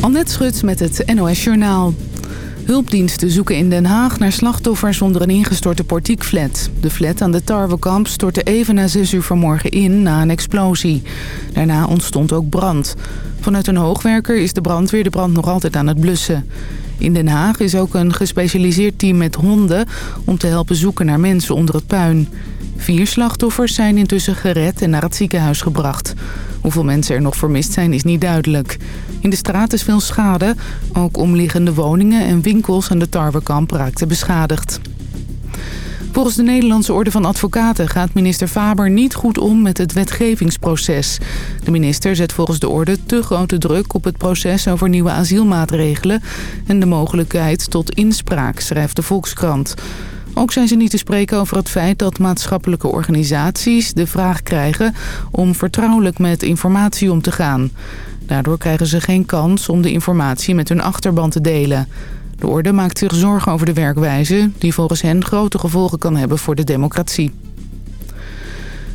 Annette Schut met het NOS Journaal. Hulpdiensten zoeken in Den Haag naar slachtoffers onder een ingestorte portiekflat. De flat aan de Tarwekamp stortte even na 6 uur vanmorgen in na een explosie. Daarna ontstond ook brand. Vanuit een hoogwerker is de brandweer de brand nog altijd aan het blussen. In Den Haag is ook een gespecialiseerd team met honden... om te helpen zoeken naar mensen onder het puin. Vier slachtoffers zijn intussen gered en naar het ziekenhuis gebracht. Hoeveel mensen er nog vermist zijn is niet duidelijk. In de straat is veel schade. Ook omliggende woningen en winkels aan de Tarwekamp raakten beschadigd. Volgens de Nederlandse Orde van Advocaten gaat minister Faber niet goed om met het wetgevingsproces. De minister zet volgens de orde te grote druk op het proces over nieuwe asielmaatregelen... en de mogelijkheid tot inspraak, schrijft de Volkskrant. Ook zijn ze niet te spreken over het feit dat maatschappelijke organisaties de vraag krijgen om vertrouwelijk met informatie om te gaan. Daardoor krijgen ze geen kans om de informatie met hun achterban te delen. De orde maakt zich zorgen over de werkwijze die volgens hen grote gevolgen kan hebben voor de democratie.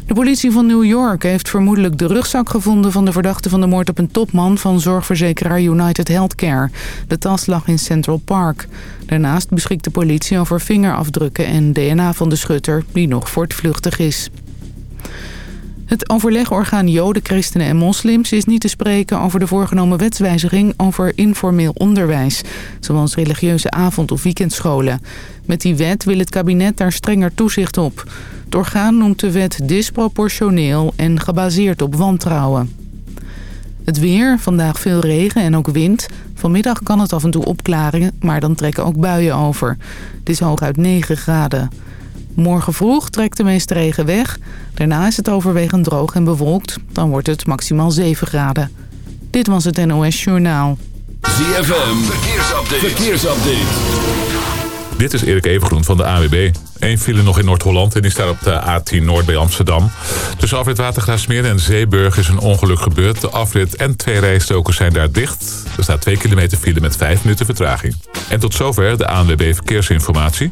De politie van New York heeft vermoedelijk de rugzak gevonden van de verdachte van de moord op een topman van zorgverzekeraar United Healthcare. De tas lag in Central Park. Daarnaast beschikt de politie over vingerafdrukken en DNA van de schutter die nog voortvluchtig is. Het overlegorgaan Joden, Christenen en Moslims is niet te spreken over de voorgenomen wetswijziging over informeel onderwijs, zoals religieuze avond- of weekendscholen. Met die wet wil het kabinet daar strenger toezicht op. Het orgaan noemt de wet disproportioneel en gebaseerd op wantrouwen. Het weer, vandaag veel regen en ook wind. Vanmiddag kan het af en toe opklaren, maar dan trekken ook buien over. Het is hooguit 9 graden. Morgen vroeg trekt de meeste regen weg. Daarna is het overwegend droog en bewolkt. Dan wordt het maximaal 7 graden. Dit was het NOS Journaal. ZFM, verkeersupdate. verkeersupdate. Dit is Erik Evengroen van de AWB. Eén file nog in Noord-Holland en die staat op de A10 Noord bij Amsterdam. Tussen afrit Watergraafsmeer en Zeeburg is een ongeluk gebeurd. De afrit en twee rijstokers zijn daar dicht. Er staat 2 kilometer file met 5 minuten vertraging. En tot zover de ANWB Verkeersinformatie.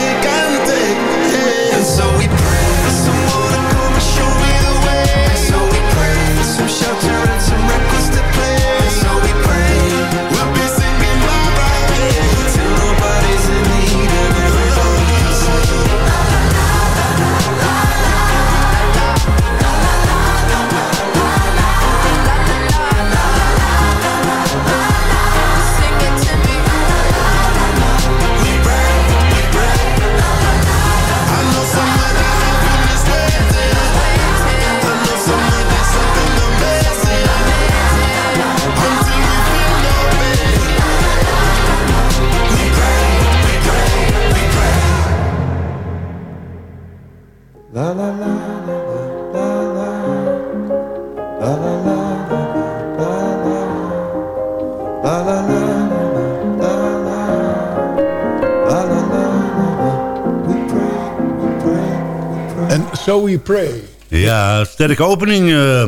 Ja, sterke opening. eh,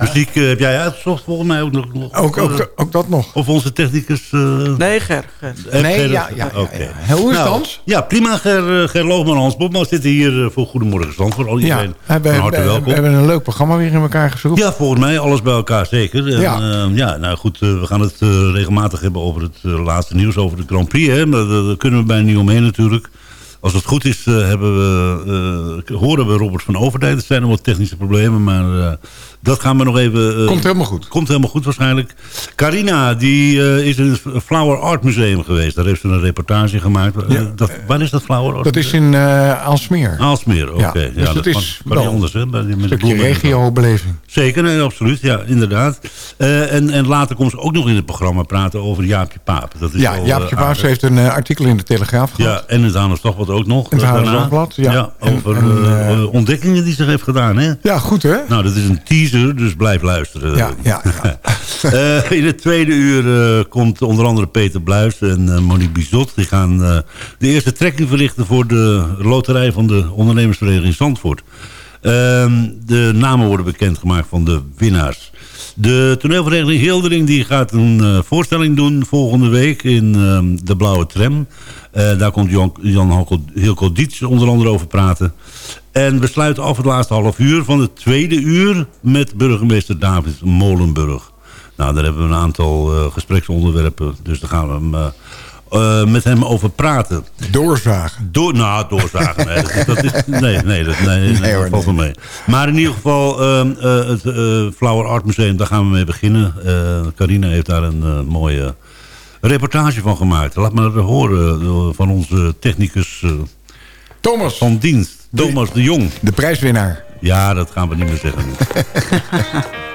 Muziek eh, heb jij uitgezocht volgens mij ook nog. nog Ook, ook, eh, ook dat nog. Of onze technicus... eh, Nee, Ger. Ger. Nee, Ger- ja, ja, ja, Oké. ja. Hoe is het, Nou, Hans? Ja, prima. Ger, Ger Loogman Hans Botman zitten hier voor Goedemorgen Stand. Voor al Ja, iedereen we, hebben- van harte we- welkom. we hebben een leuk programma weer in elkaar gezocht. Ja, volgens mij alles bij elkaar zeker. En, Ja. ja. ja, nou goed, we gaan het eh, regelmatig hebben over het laatste nieuws over de Grand Prix. Hè? Maar daar kunnen we bijna niet omheen natuurlijk. Als het goed is, eh, hebben we, eh, horen we Robert van Overdijk. Er zijn nog wat technische problemen, maar eh, dat gaan we nog even... Komt helemaal goed. Komt helemaal goed waarschijnlijk. Carina, die is in het Flower Art Museum geweest. Daar heeft ze een reportage gemaakt. Ja. dat, waar is dat Flower Art Dat is in Aalsmeer. Aalsmeer, oké. Ja, Ja, dus dat dat is kan, kan anders, hè? Met Een stukje regiobeleving. Zeker, nee, absoluut. Ja, inderdaad. En, en later komt ze ook nog in het programma praten over Jaapje Paap. Dat is Ja, Jaapje aardig. heeft een artikel in de Telegraaf gehad. Ja, en het Hanos Dagblad ook nog. In het ja. En- over en, eh, eh, eh, ontdekkingen die ze heeft gedaan, hè? Ja, goed hè? Nou, dat is een teaser, dus blijf luisteren. Ja, ja, ja. In het tweede uur komt onder andere Peter Bluis en Monique Bizot. Die gaan de eerste trekking verrichten voor de loterij van de ondernemersvereniging Zandvoort. Ehm, de namen worden bekendgemaakt van de winnaars. De toneelvereniging Hildering die gaat een eh, voorstelling doen volgende week in ehm, de Blauwe Tram. Eh, daar komt Jan, Jan Hilco Dietz onder andere over praten. En we sluiten af het laatste half uur van het tweede uur met burgemeester David Molenburg. Nou, daar hebben we een aantal eh, gespreksonderwerpen, dus daar gaan we hem, eh, met hem over praten. Doorzagen. Door, nou, doorzagen. Nee, dat, is- dat is, nee, nee, dat, nee, nee, hoor, dat valt nee. wel mee. Maar in ieder geval, ehm, eh, het eh, Flower Art Museum, daar gaan we mee beginnen. Carina heeft daar een mooie reportage van gemaakt. Laat maar horen van onze technicus Thomas, van dienst, Thomas de Jong. de prijswinnaar. Ja, dat gaan we niet meer zeggen.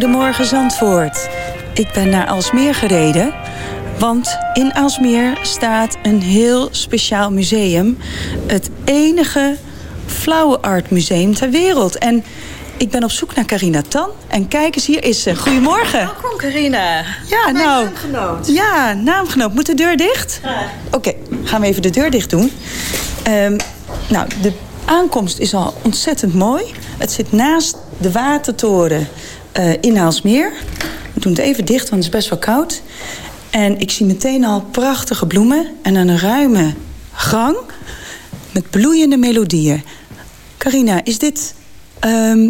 Goedemorgen Zandvoort. Ik ben naar Alsmeer gereden. Want in Alsmeer staat een heel speciaal museum. Het enige Flower Art Museum ter wereld. En ik ben op zoek naar Carina Tan. En kijk eens, hier is ze. Goedemorgen. Welkom, Carina. Ja, nou. naamgenoot. Ja, naamgenoot. Moet de deur dicht? Oké, gaan we even de deur dicht doen. Ehm, nou, de aankomst is al ontzettend mooi. Het zit naast de watertoren eh in Haalsmeer. We doen het even dicht, want het is best wel koud. En ik zie meteen al prachtige bloemen en een ruime gang met bloeiende melodieën. Carina, is dit ehm,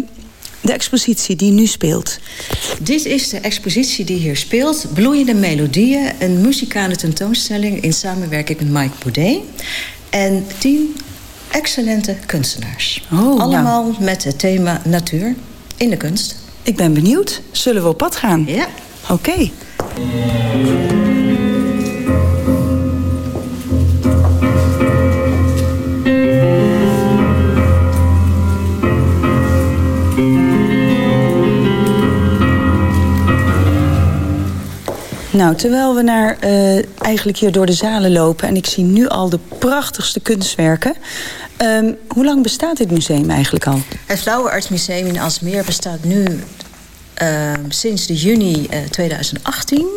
de expositie die nu speelt? Dit is de expositie die hier speelt. Bloeiende Melodieën, een muzikale tentoonstelling in samenwerking met Mike Boudet. En tien excellente kunstenaars. Oh, Allemaal met het thema natuur in de kunst. Ik ben benieuwd. Zullen we op pad gaan? Ja. Oké. Nou, terwijl we naar, eh, eigenlijk hier door de zalen lopen... en ik zie nu al de prachtigste kunstwerken... Ehm, hoe lang bestaat dit museum eigenlijk al? Het Flauweartsmuseum in Alsmeer bestaat nu eh, sinds de juni eh, 2018.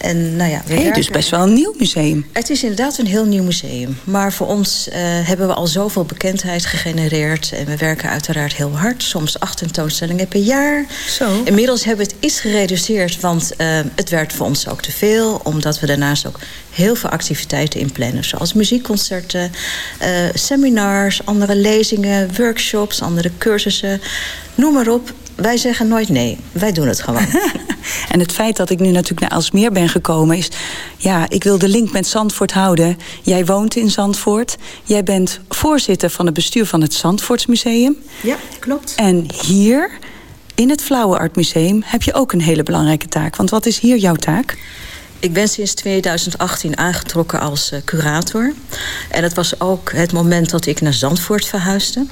En, nou ja, we Hey, dus best wel een nieuw museum. Het is inderdaad een heel nieuw museum. Maar voor ons eh, hebben we al zoveel bekendheid gegenereerd. En we werken uiteraard heel hard. Soms acht tentoonstellingen per jaar. Zo. Inmiddels hebben we het iets gereduceerd. Want eh, het werd voor ons ook te veel. Omdat we daarnaast ook heel veel activiteiten inplannen. Zoals muziekconcerten, eh, seminars, andere lezingen, workshops, andere cursussen. Noem maar op. Wij zeggen nooit nee. Wij doen het gewoon. En het feit dat ik nu natuurlijk naar Alsmeer ben gekomen is... ja, ik wil de link met Zandvoort houden. Jij woont in Zandvoort. Jij bent voorzitter van het bestuur van het Zandvoortsmuseum. ja, klopt. En hier, in het Flauweartmuseum, heb je ook een hele belangrijke taak. Want wat is hier jouw taak? Ik ben sinds 2018 aangetrokken als eh, curator. En het was ook het moment dat ik naar Zandvoort verhuisde.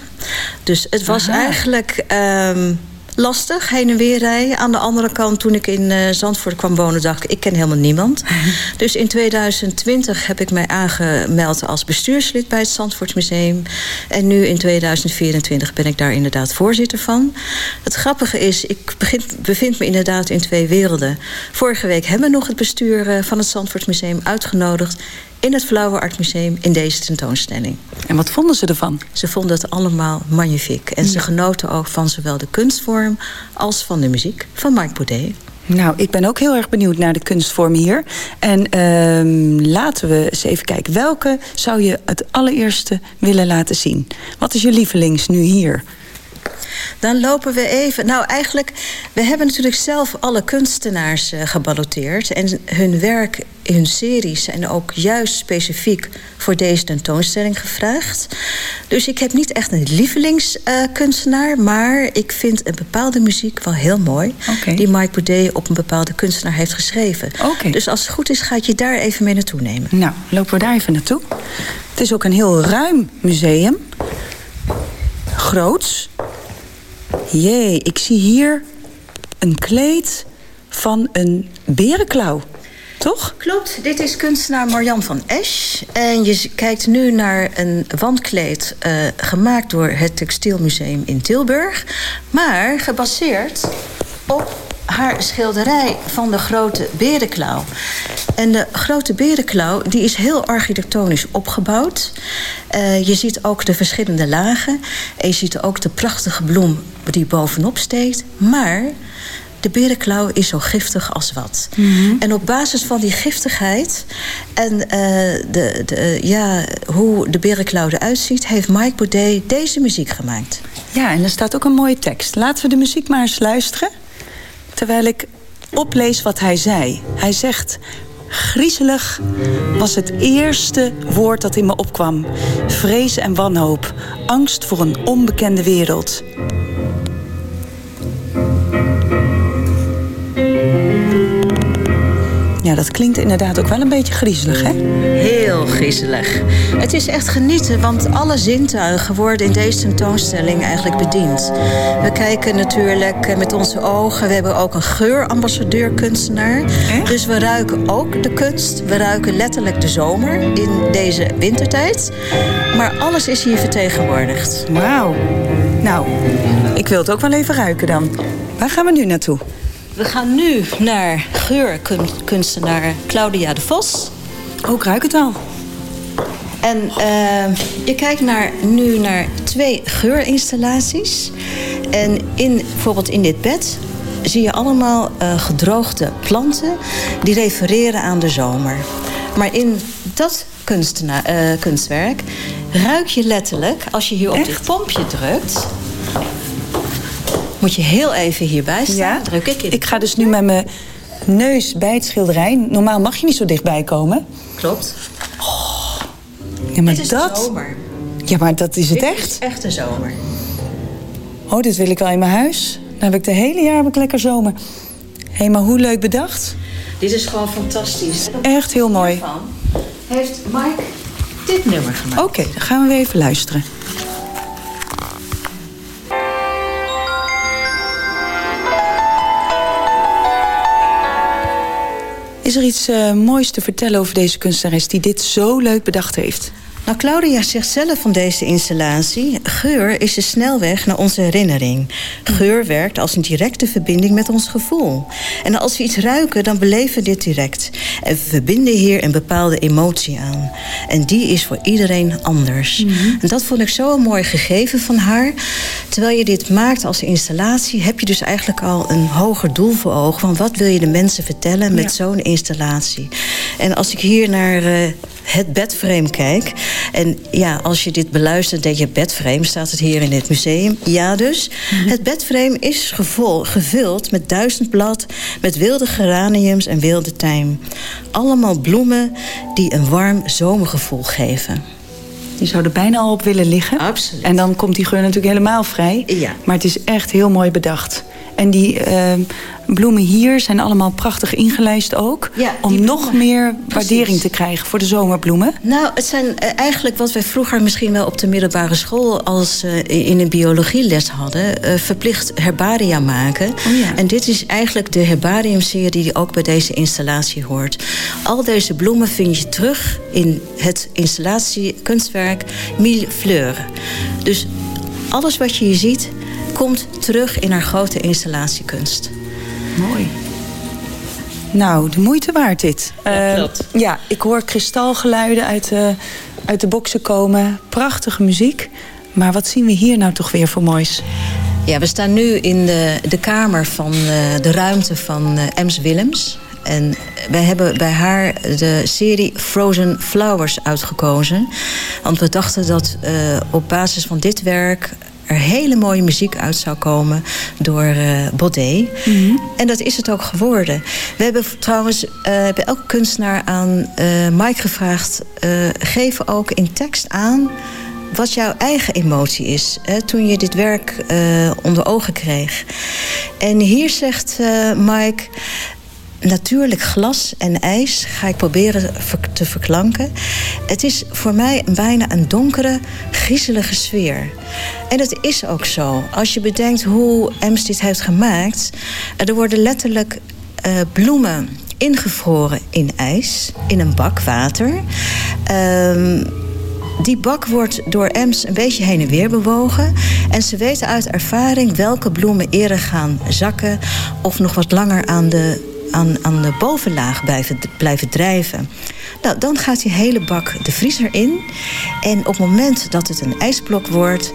Dus het was Aha. eigenlijk ehm, lastig, heen en weer rijden. Aan de andere kant, toen ik in eh, Zandvoort kwam wonen... dacht ik, ik ken helemaal niemand. dus in 2020 heb ik mij aangemeld als bestuurslid... bij het Zandvoortsmuseum. En nu in 2024 ben ik daar inderdaad voorzitter van. Het grappige is, ik begin, bevind me inderdaad in twee werelden. Vorige week hebben we nog het bestuur eh, van het Zandvoortsmuseum uitgenodigd... in het Flauweartmuseum in deze tentoonstelling. En wat vonden ze ervan? Ze vonden het allemaal magnifiek. En ze genoten ook van zowel de kunstvorm als van de muziek van Mike Boudet. Nou, ik ben ook heel erg benieuwd naar de kunstvorm hier. En ehm, laten we eens even kijken. Welke zou je het allereerste willen laten zien? Wat is je lievelings nu hier? Dan lopen we even. Nou, eigenlijk, we hebben natuurlijk zelf alle kunstenaars geballoteerd. En hun werk, hun series zijn ook juist specifiek voor deze tentoonstelling gevraagd. Dus ik heb niet echt een lievelingskunstenaar. maar ik vind een bepaalde muziek wel heel mooi. Die Mike Boudet op een bepaalde kunstenaar heeft geschreven. Dus als het goed is, ga ik je daar even mee naartoe nemen. Nou, lopen we daar even naartoe. Het is ook een heel ruim museum. Groots. Jee, ik zie hier een kleed van een berenklauw. Toch? Klopt, dit is kunstenaar Marjan van Esch. En je kijkt nu naar een wandkleed eh, gemaakt door het Textielmuseum in Tilburg. Maar gebaseerd op haar schilderij van de grote berenklauw. En de grote berenklauw die is heel architectonisch opgebouwd. Eh, je ziet ook de verschillende lagen. En je ziet ook de prachtige bloem die bovenop steekt. Maar de berenklauw is zo giftig als wat. En op basis van die giftigheid en eh, de, de, ja, hoe de berenklauw eruit ziet... heeft Mike Baudet deze muziek gemaakt. Ja, en er staat ook een mooie tekst. Laten we de muziek maar eens luisteren. Terwijl ik oplees wat hij zei. Hij zegt... Griezelig was het eerste woord dat in me opkwam. Vrees en wanhoop. Angst voor een onbekende wereld. Ja, dat klinkt inderdaad ook wel een beetje griezelig, hè? Heel griezelig. Het is echt genieten, want alle zintuigen worden in deze tentoonstelling eigenlijk bediend. We kijken natuurlijk met onze ogen. We hebben ook een geurambassadeur-kunstenaar. Echt? Dus we ruiken ook de kunst. We ruiken letterlijk de zomer in deze wintertijd. Maar alles is hier vertegenwoordigd. Wauw. Nou, ik wil het ook wel even ruiken dan. Waar gaan we nu naartoe? We gaan nu naar geurkunstenaar Claudia de Vos. Ook ruik het al. En eh, je kijkt naar, nu naar twee geurinstallaties. En in, bijvoorbeeld in dit bed zie je allemaal eh, gedroogde planten... die refereren aan de zomer. Maar in dat eh, kunstwerk ruik je letterlijk... als je hier op dit pompje drukt... moet je heel even hierbij staan. Ja. Druk ik in. Ik ga dus nu met mijn neus bij het schilderij. Normaal mag je niet zo dichtbij komen. Klopt. Ja, maar Dit is dat... zomer. Ja, maar dat is het Dit echt. is echt de zomer. Oh, dit wil ik wel in mijn huis. Dan heb ik de hele jaar heb ik lekker zomer. Hé, maar hoe leuk bedacht. Dit is gewoon fantastisch. Echt heel mooi. Hiervan heeft Mike dit nummer gemaakt. Oké, dan gaan we weer even luisteren. Is er iets eh, moois te vertellen over deze kunstenares die dit zo leuk bedacht heeft? Nou, Claudia zegt zelf van deze installatie... geur is de snelweg naar onze herinnering. Geur werkt als een directe verbinding met ons gevoel. En als we iets ruiken, dan beleven we dit direct. En we verbinden hier een bepaalde emotie aan. En die is voor iedereen anders. En dat vond ik zo'n mooi gegeven van haar. Terwijl je dit maakt als installatie... heb je dus eigenlijk al een hoger doel voor ogen... van wat wil je de mensen vertellen met Ja. zo'n installatie. En als ik hier naar... eh, het bedframe kijk. En ja, als je dit beluistert, denk je bedframe, staat het hier in het museum. Ja dus. Het bedframe is gevuld met duizendblad, met wilde geraniums en wilde tijm. Allemaal bloemen die een warm zomergevoel geven. Je zou er bijna al op willen liggen. Absoluut. En dan komt die geur natuurlijk helemaal vrij. Ja. Maar het is echt heel mooi bedacht. En die eh, bloemen hier zijn allemaal prachtig ingelijst ook. Ja, om nog meer Precies. waardering te krijgen voor de zomerbloemen. Nou, het zijn eh, eigenlijk wat wij vroeger misschien wel op de middelbare school als eh, in een biologieles hadden, eh, verplicht herbaria maken. Oh ja. En dit is eigenlijk de herbariumserie die ook bij deze installatie hoort. Al deze bloemen vind je terug in het installatiekunstwerk Mille. Dus alles wat je hier ziet komt terug in haar grote installatiekunst. Mooi. Nou, de moeite waard dit. Ja, Eh, klopt. ja, ik hoor kristalgeluiden uit de, uit de boksen komen. Prachtige muziek. Maar wat zien we hier nou toch weer voor moois? Ja, we staan nu in de, de kamer van eh, de ruimte van eh, Ems Willems. En wij hebben bij haar de serie Frozen Flowers uitgekozen. Want we dachten dat eh, op basis van dit werk er hele mooie muziek uit zou komen door Baudet. En dat is het ook geworden. We hebben trouwens eh, bij elke kunstenaar aan eh, Mike gevraagd... geef ook in tekst aan wat jouw eigen emotie is hè, toen je dit werk onder ogen kreeg. En hier zegt Mike. Natuurlijk glas en ijs ga ik proberen te verklanken. Het is voor mij bijna een donkere, griezelige sfeer. En dat is ook zo. Als je bedenkt hoe Ems dit heeft gemaakt... er worden letterlijk eh, bloemen ingevroren in ijs, in een bak water. Ehm, die bak wordt door Ems een beetje heen en weer bewogen. En ze weten uit ervaring welke bloemen eerder gaan zakken... of nog wat langer aan de, aan, aan de bovenlaag blijven, blijven drijven. Nou, dan gaat die hele bak de vriezer in. En op het moment dat het een ijsblok wordt...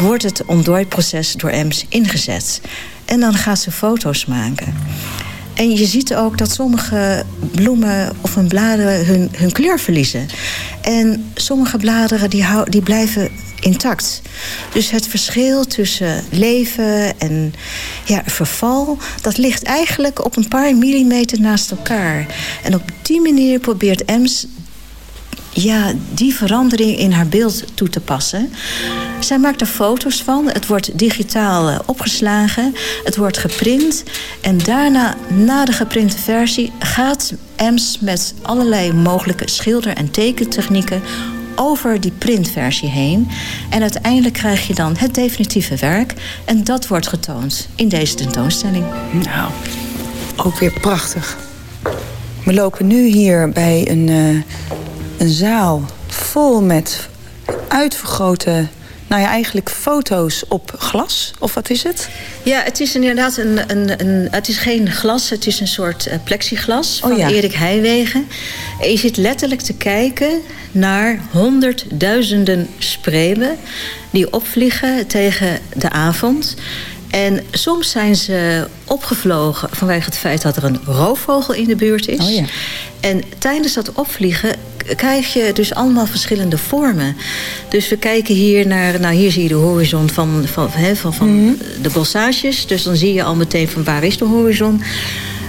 wordt het ontdooiproces door Ems ingezet. En dan gaat ze foto's maken. En je ziet ook dat sommige bloemen of hun bladeren hun, hun kleur verliezen. En sommige bladeren die, die blijven intact. Dus het verschil tussen leven en ja, verval... dat ligt eigenlijk op een paar millimeter naast elkaar. En op die manier probeert Ems ja, die verandering in haar beeld toe te passen. Zij maakt er foto's van. Het wordt digitaal eh, opgeslagen. Het wordt geprint. En daarna, na de geprinte versie, gaat Ems met allerlei mogelijke schilder- en tekentechnieken over die printversie heen. En uiteindelijk krijg je dan het definitieve werk. En dat wordt getoond in deze tentoonstelling. Nou, ook weer prachtig. We lopen nu hier bij een, eh, een zaal vol met uitvergrote... nou ja, eigenlijk foto's op glas. Of wat is het? Ja, het is inderdaad een, een, een, het is geen glas, het is een soort eh, plexiglas van Oh ja. Erik Heijwegen. En je zit letterlijk te kijken naar honderdduizenden spreeuwen die opvliegen tegen de avond. En soms zijn ze opgevlogen vanwege het feit dat er een roofvogel in de buurt is. Oh ja. En tijdens dat opvliegen krijg je dus allemaal verschillende vormen. Dus we kijken hier naar, nou hier zie je de horizon van, van, van, van de bossages. Dus dan zie je al meteen van waar is de horizon.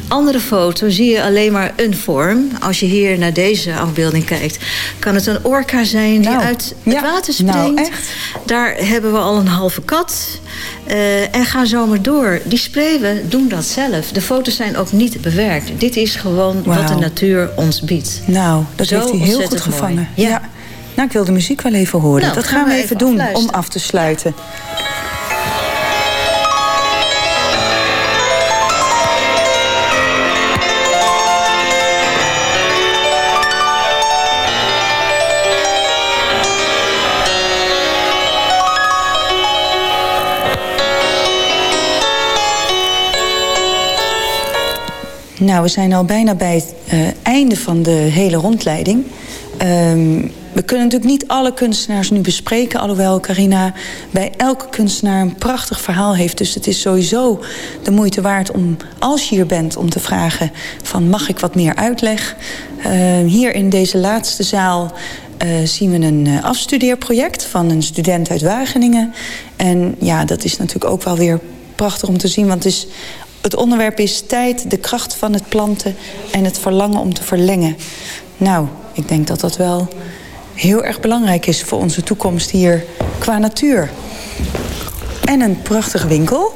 Andere foto zie je alleen maar een vorm. Als je hier naar deze afbeelding kijkt, kan het een orka zijn die Nou, uit ja, het water nou, springt. echt? Daar hebben we al een halve kat. Eh, en ga zo maar door. Die spreeuwen doen dat zelf. De foto's zijn ook niet bewerkt. Dit is gewoon wat de natuur ons biedt. Nou, dat Zo heeft hij heel goed gevangen. Ja. Nou, ik wil de muziek wel even horen. Nou, dat gaan gaan we even even doen om af te sluiten. Nou, we zijn al bijna bij het eh, einde van de hele rondleiding. Ehm, we kunnen natuurlijk niet alle kunstenaars nu bespreken... alhoewel Carina bij elke kunstenaar een prachtig verhaal heeft. Dus het is sowieso de moeite waard om, als je hier bent... om te vragen van mag ik wat meer uitleg? Ehm, hier in deze laatste zaal eh, zien we een eh, afstudeerproject... van een student uit Wageningen. En ja, dat is natuurlijk ook wel weer prachtig om te zien... want het is het onderwerp is tijd, de kracht van het planten en het verlangen om te verlengen. Nou, ik denk dat dat wel heel erg belangrijk is voor onze toekomst hier qua natuur. En een prachtige winkel.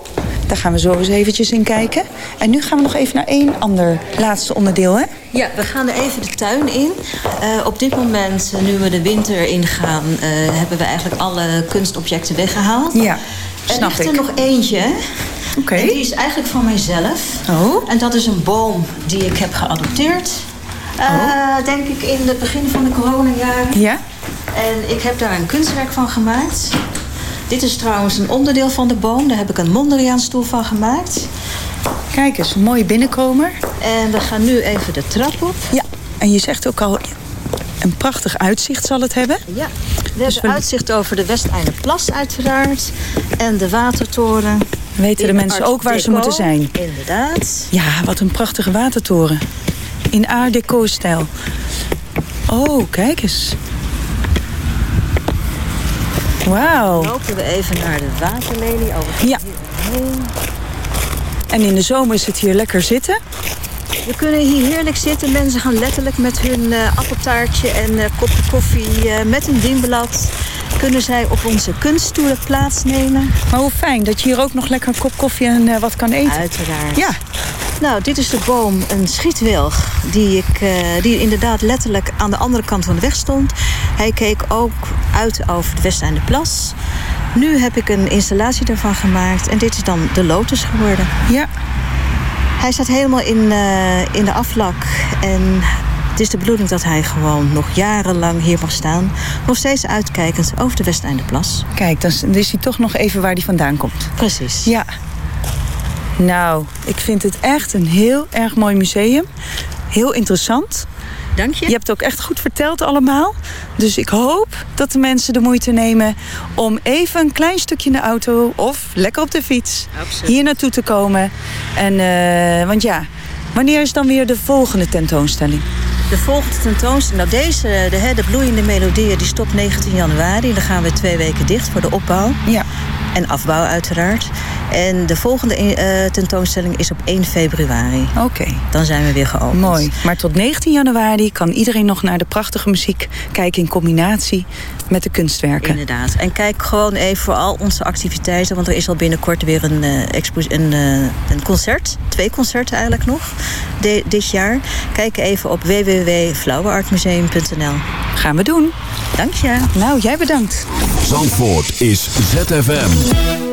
Daar gaan we zo eens eventjes in kijken. En nu gaan we nog even naar één ander laatste onderdeel, hè? Ja, we gaan er even de tuin in. Eh, op dit moment, eh, nu we de winter ingaan... eh, hebben we eigenlijk alle kunstobjecten weggehaald. Ja, Er snap ligt er ik. nog eentje. En die is eigenlijk van mijzelf. Oh. En dat is een boom die ik heb geadopteerd. Eh, Denk ik in het begin van de coronajaren. Ja? En ik heb daar een kunstwerk van gemaakt. Dit is trouwens een onderdeel van de boom. Daar heb ik een Mondriaanstoel van gemaakt. Kijk eens, een mooie binnenkomer. En we gaan nu even de trap op. Ja, en je zegt ook al... een prachtig uitzicht zal het hebben. Ja, we hebben uitzicht over de Westeinderplas uiteraard. En de watertoren. Weten de mensen ook waar ze moeten zijn. Inderdaad. Ja, wat een prachtige watertoren. In Art Deco-stijl. Oh, kijk eens. Wauw. Lopen we even naar de waterlelie. Over Ja. hierheen. En in de zomer is het hier lekker zitten. We kunnen hier heerlijk zitten. Mensen gaan letterlijk met hun eh, appeltaartje en eh, kopje koffie eh, met een dienblad. Kunnen zij op onze kunststoelen plaatsnemen. Maar hoe fijn dat je hier ook nog lekker een kop koffie en wat kan eten. Uiteraard. Ja, Nou, dit is de boom, een schietwilg, die, ik, die inderdaad letterlijk aan de andere kant van de weg stond. Hij keek ook uit over het Westeinderplas. Nu heb ik een installatie daarvan gemaakt en dit is dan de lotus geworden. ja. Hij staat helemaal in, eh, in de aflak en het is de bedoeling dat hij gewoon nog jarenlang hier mag staan. Nog steeds uitkijkend over de Westeinderplas. Kijk, dan is- dan is hij toch nog even waar hij vandaan komt. Precies. Ja. Nou, ik vind het echt een heel erg mooi museum. Heel interessant. Dank je. Je hebt het ook echt goed verteld allemaal. Dus ik hoop dat de mensen de moeite nemen om even een klein stukje in de auto of lekker op de fiets Absoluut. hier naartoe te komen. En, eh, want ja, wanneer is dan weer de volgende tentoonstelling? De volgende tentoonstelling, nou deze, de, hè, de bloeiende melodieën, die stopt 19 januari. Dan gaan we twee weken dicht voor de opbouw. Ja. En afbouw uiteraard. En de volgende eh, tentoonstelling is op 1 februari. Oké. Dan zijn we weer geopend. Mooi. Maar tot 19 januari kan iedereen nog naar de prachtige muziek kijken in combinatie met de kunstwerken. Inderdaad. En kijk gewoon even voor al onze activiteiten. Want er is al binnenkort weer een, eh, expo- een, eh, een concert. Twee concerten eigenlijk nog. de- dit jaar. Kijk even op www.flowerartmuseum.nl. Gaan we doen. Dank je. Nou, jij bedankt. Zandvoort is ZFM.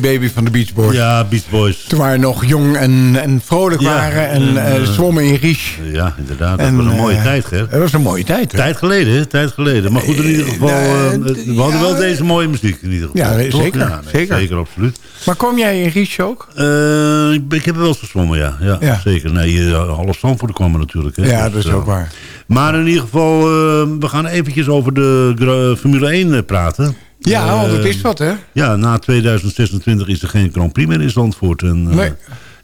Baby van de Beach Boys. Ja, Beach Boys. Toen wij nog jong en, en vrolijk Ja, waren en en, eh, eh, zwommen in Ries. Ja, inderdaad. Dat En, was een mooie eh, tijd, hè? Dat was een mooie tijd. hè? Tijd geleden, hè? Tijd geleden. Maar goed, in ieder geval, Eh, eh, we hadden wel deze mooie muziek in ieder geval. Ja, toch? zeker, nee, zeker. Zeker, absoluut. Maar kom jij in Ries ook? Eh, ik, heb wel eens gezwommen, ja. ja, Ja. Zeker. Nee, uh, half Zandvoort kwam er natuurlijk. Hè. Ja, Dus, dat is eh, ook waar. Maar in ieder geval, eh, we gaan eventjes over de Formule 1 eh, praten. Ja, Eh, want het is wat, hè? Ja, na 2026 is er geen Grand Prix meer in Zandvoort. En, eh, Nee.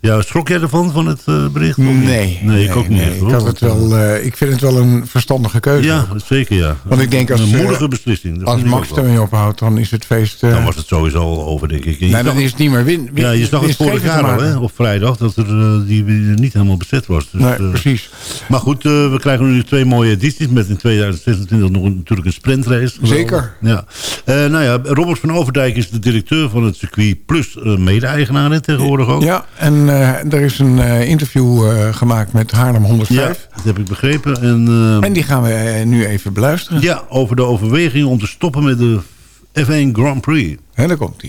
Ja, schrok jij ervan, van het eh, bericht? Nee. Nee, ik ook niet. echt, Ik, had het wel, eh, ik vind het wel een verstandige keuze. Ja, zeker ja. Want ik denk als, een eh, moedige beslissing. Als Max ermee ophoudt, dan is het feest... Dan was het sowieso al over, denk ik. Je nee, dan is het niet meer win. win ja, je zag het vorig jaar al, hè, op vrijdag, dat er, die niet helemaal bezet was. Dus, Nee, precies. Maar goed, we krijgen nu twee mooie edities met in 2026 nog een- natuurlijk een sprintrace. Zeker. Ja. Nou ja, Robert van Overdijk is de directeur van het circuit plus mede-eigenaar tegenwoordig ook. Ja, en er is een eh, interview eh, gemaakt met Haarlem 105. Ja, dat heb ik begrepen. En, eh, En die gaan we eh, nu even beluisteren. ja, over de overweging om te stoppen met de F1 Grand Prix. En daar komt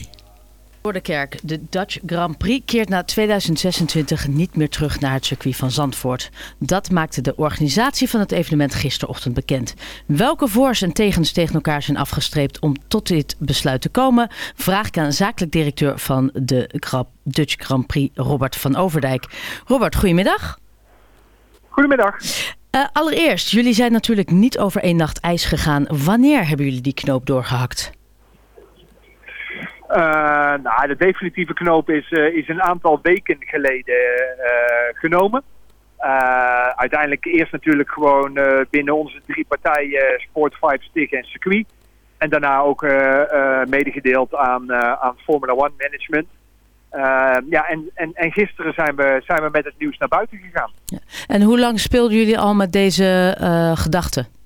hij. Kerk, de Dutch Grand Prix keert na 2026 niet meer terug naar het circuit van Zandvoort. Dat maakte de organisatie van het evenement gisterochtend bekend. Welke voor's en tegens tegen elkaar zijn afgestreept om tot dit besluit te komen, vraag ik aan zakelijk directeur van de Dutch Grand Prix, Robert van Overdijk. Robert, goedemiddag. Goedemiddag. Eh, allereerst, jullie zijn natuurlijk niet over één nacht ijs gegaan. Wanneer hebben jullie die knoop doorgehakt? Eh, nou, de definitieve knoop is, eh, is een aantal weken geleden eh, genomen. Uiteindelijk eerst natuurlijk gewoon binnen onze drie partijen Sport 5, Stig en Circuit. En daarna ook medegedeeld aan, aan Formula One Management. Ja, en, en, en gisteren zijn we, zijn we met het nieuws naar buiten gegaan. En hoe lang speelden jullie al met deze gedachten?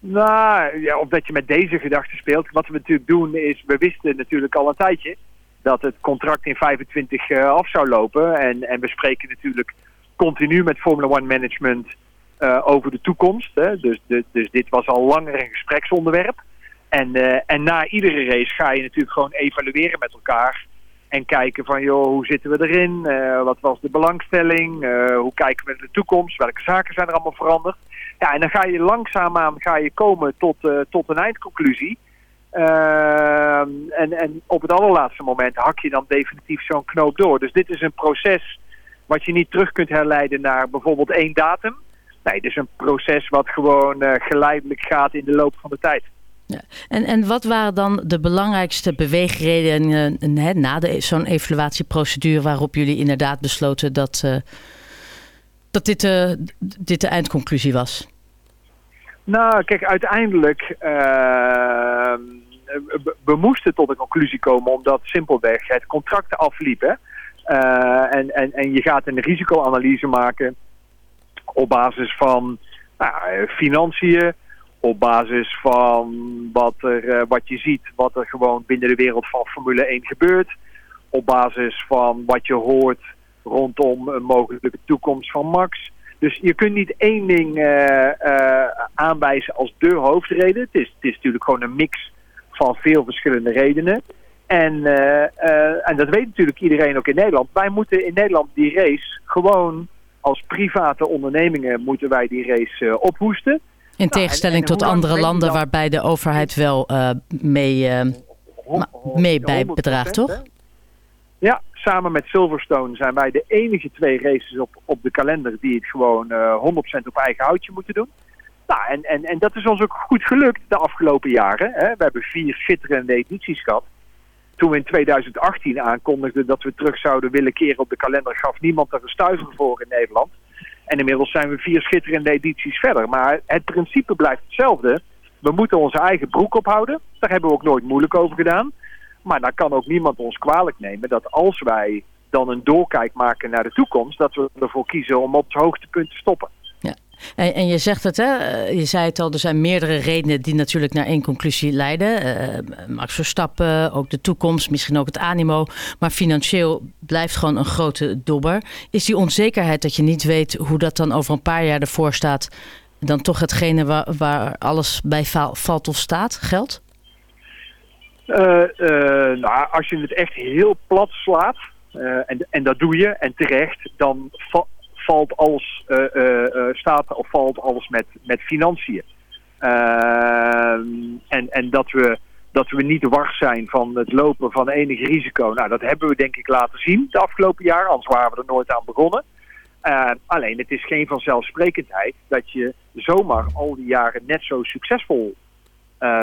Nou, ja, of dat je met deze gedachte speelt. Wat we natuurlijk doen is, we wisten natuurlijk al een tijdje dat het contract in 25 eh, af zou lopen. En, en we spreken natuurlijk continu met Formula One Management eh, over de toekomst. Hè. Dus, dus dit was al langer een gespreksonderwerp. En, eh, en na iedere race ga je natuurlijk gewoon evalueren met elkaar. En kijken van, joh, hoe zitten we erin? Wat was de belangstelling? Hoe kijken we naar de toekomst? Welke zaken zijn er allemaal veranderd? Ja, en dan ga je langzaamaan ga je komen tot, eh, tot een eindconclusie. Ehm, en, en op het allerlaatste moment hak je dan definitief zo'n knoop door. Dus dit is een proces wat je niet terug kunt herleiden naar bijvoorbeeld één datum. Nee, het is een proces wat gewoon eh, geleidelijk gaat in de loop van de tijd. Ja. En, en wat waren dan de belangrijkste beweegredenen eh, hè, na de, zo'n evaluatieprocedure waarop jullie inderdaad besloten dat, dat dit, eh, dit de eindconclusie was? Nou, kijk, uiteindelijk uh, we, moesten tot een conclusie komen omdat simpelweg het contract afliep. Hè? Uh, en, en, en je gaat een risicoanalyse maken op basis van nou, financiën, op basis van wat, er, uh, wat je ziet, wat er gewoon binnen de wereld van Formule 1 gebeurt. op basis van wat je hoort rondom een mogelijke toekomst van Max. Dus je kunt niet één ding eh, eh, aanwijzen als de hoofdreden. Het is, het is natuurlijk gewoon een mix van veel verschillende redenen. En, eh, en dat weet natuurlijk iedereen ook in Nederland. Wij moeten in Nederland die race gewoon als private ondernemingen moeten wij die race eh, ophoesten. In tegenstelling tot andere landen waarbij de overheid wel mee, mee bij bedraagt, toch? Ja, samen met Silverstone zijn wij de enige twee races op, op de kalender die het gewoon eh 100% op eigen houtje moeten doen. Nou, en, en, en dat is ons ook goed gelukt de afgelopen jaren. Hè. We hebben vier schitterende edities gehad. Toen we in 2018 aankondigden dat we terug zouden willen keren op de kalender, gaf niemand er een stuiver voor in Nederland. En inmiddels zijn we vier schitterende edities verder. Maar het principe blijft hetzelfde. We moeten onze eigen broek ophouden. Daar hebben we ook nooit moeilijk over gedaan. Maar dan kan ook niemand ons kwalijk nemen dat als wij dan een doorkijk maken naar de toekomst, dat we ervoor kiezen om op het hoogtepunt te stoppen. En, en je zegt het, hè? eh, je zei het al, er zijn meerdere redenen die natuurlijk naar één conclusie leiden. Eh, Max Verstappen, ook de toekomst, misschien ook het animo. Maar financieel blijft gewoon een grote dobber. Is die onzekerheid dat je niet weet hoe dat dan over een paar jaar ervoor staat... dan toch hetgene waar, waar alles bij va- valt of staat, geldt? Eh, eh, nou, als je het echt heel plat slaat, eh, en, en dat doe je, en terecht, dan va- valt alles, staat of valt alles met, met financiën. En en dat, we, dat we niet wars zijn van het lopen van enig risico. Nou, dat hebben we denk ik laten zien de afgelopen jaar, anders waren we er nooit aan begonnen. Alleen het is geen vanzelfsprekendheid dat je zomaar al die jaren net zo succesvol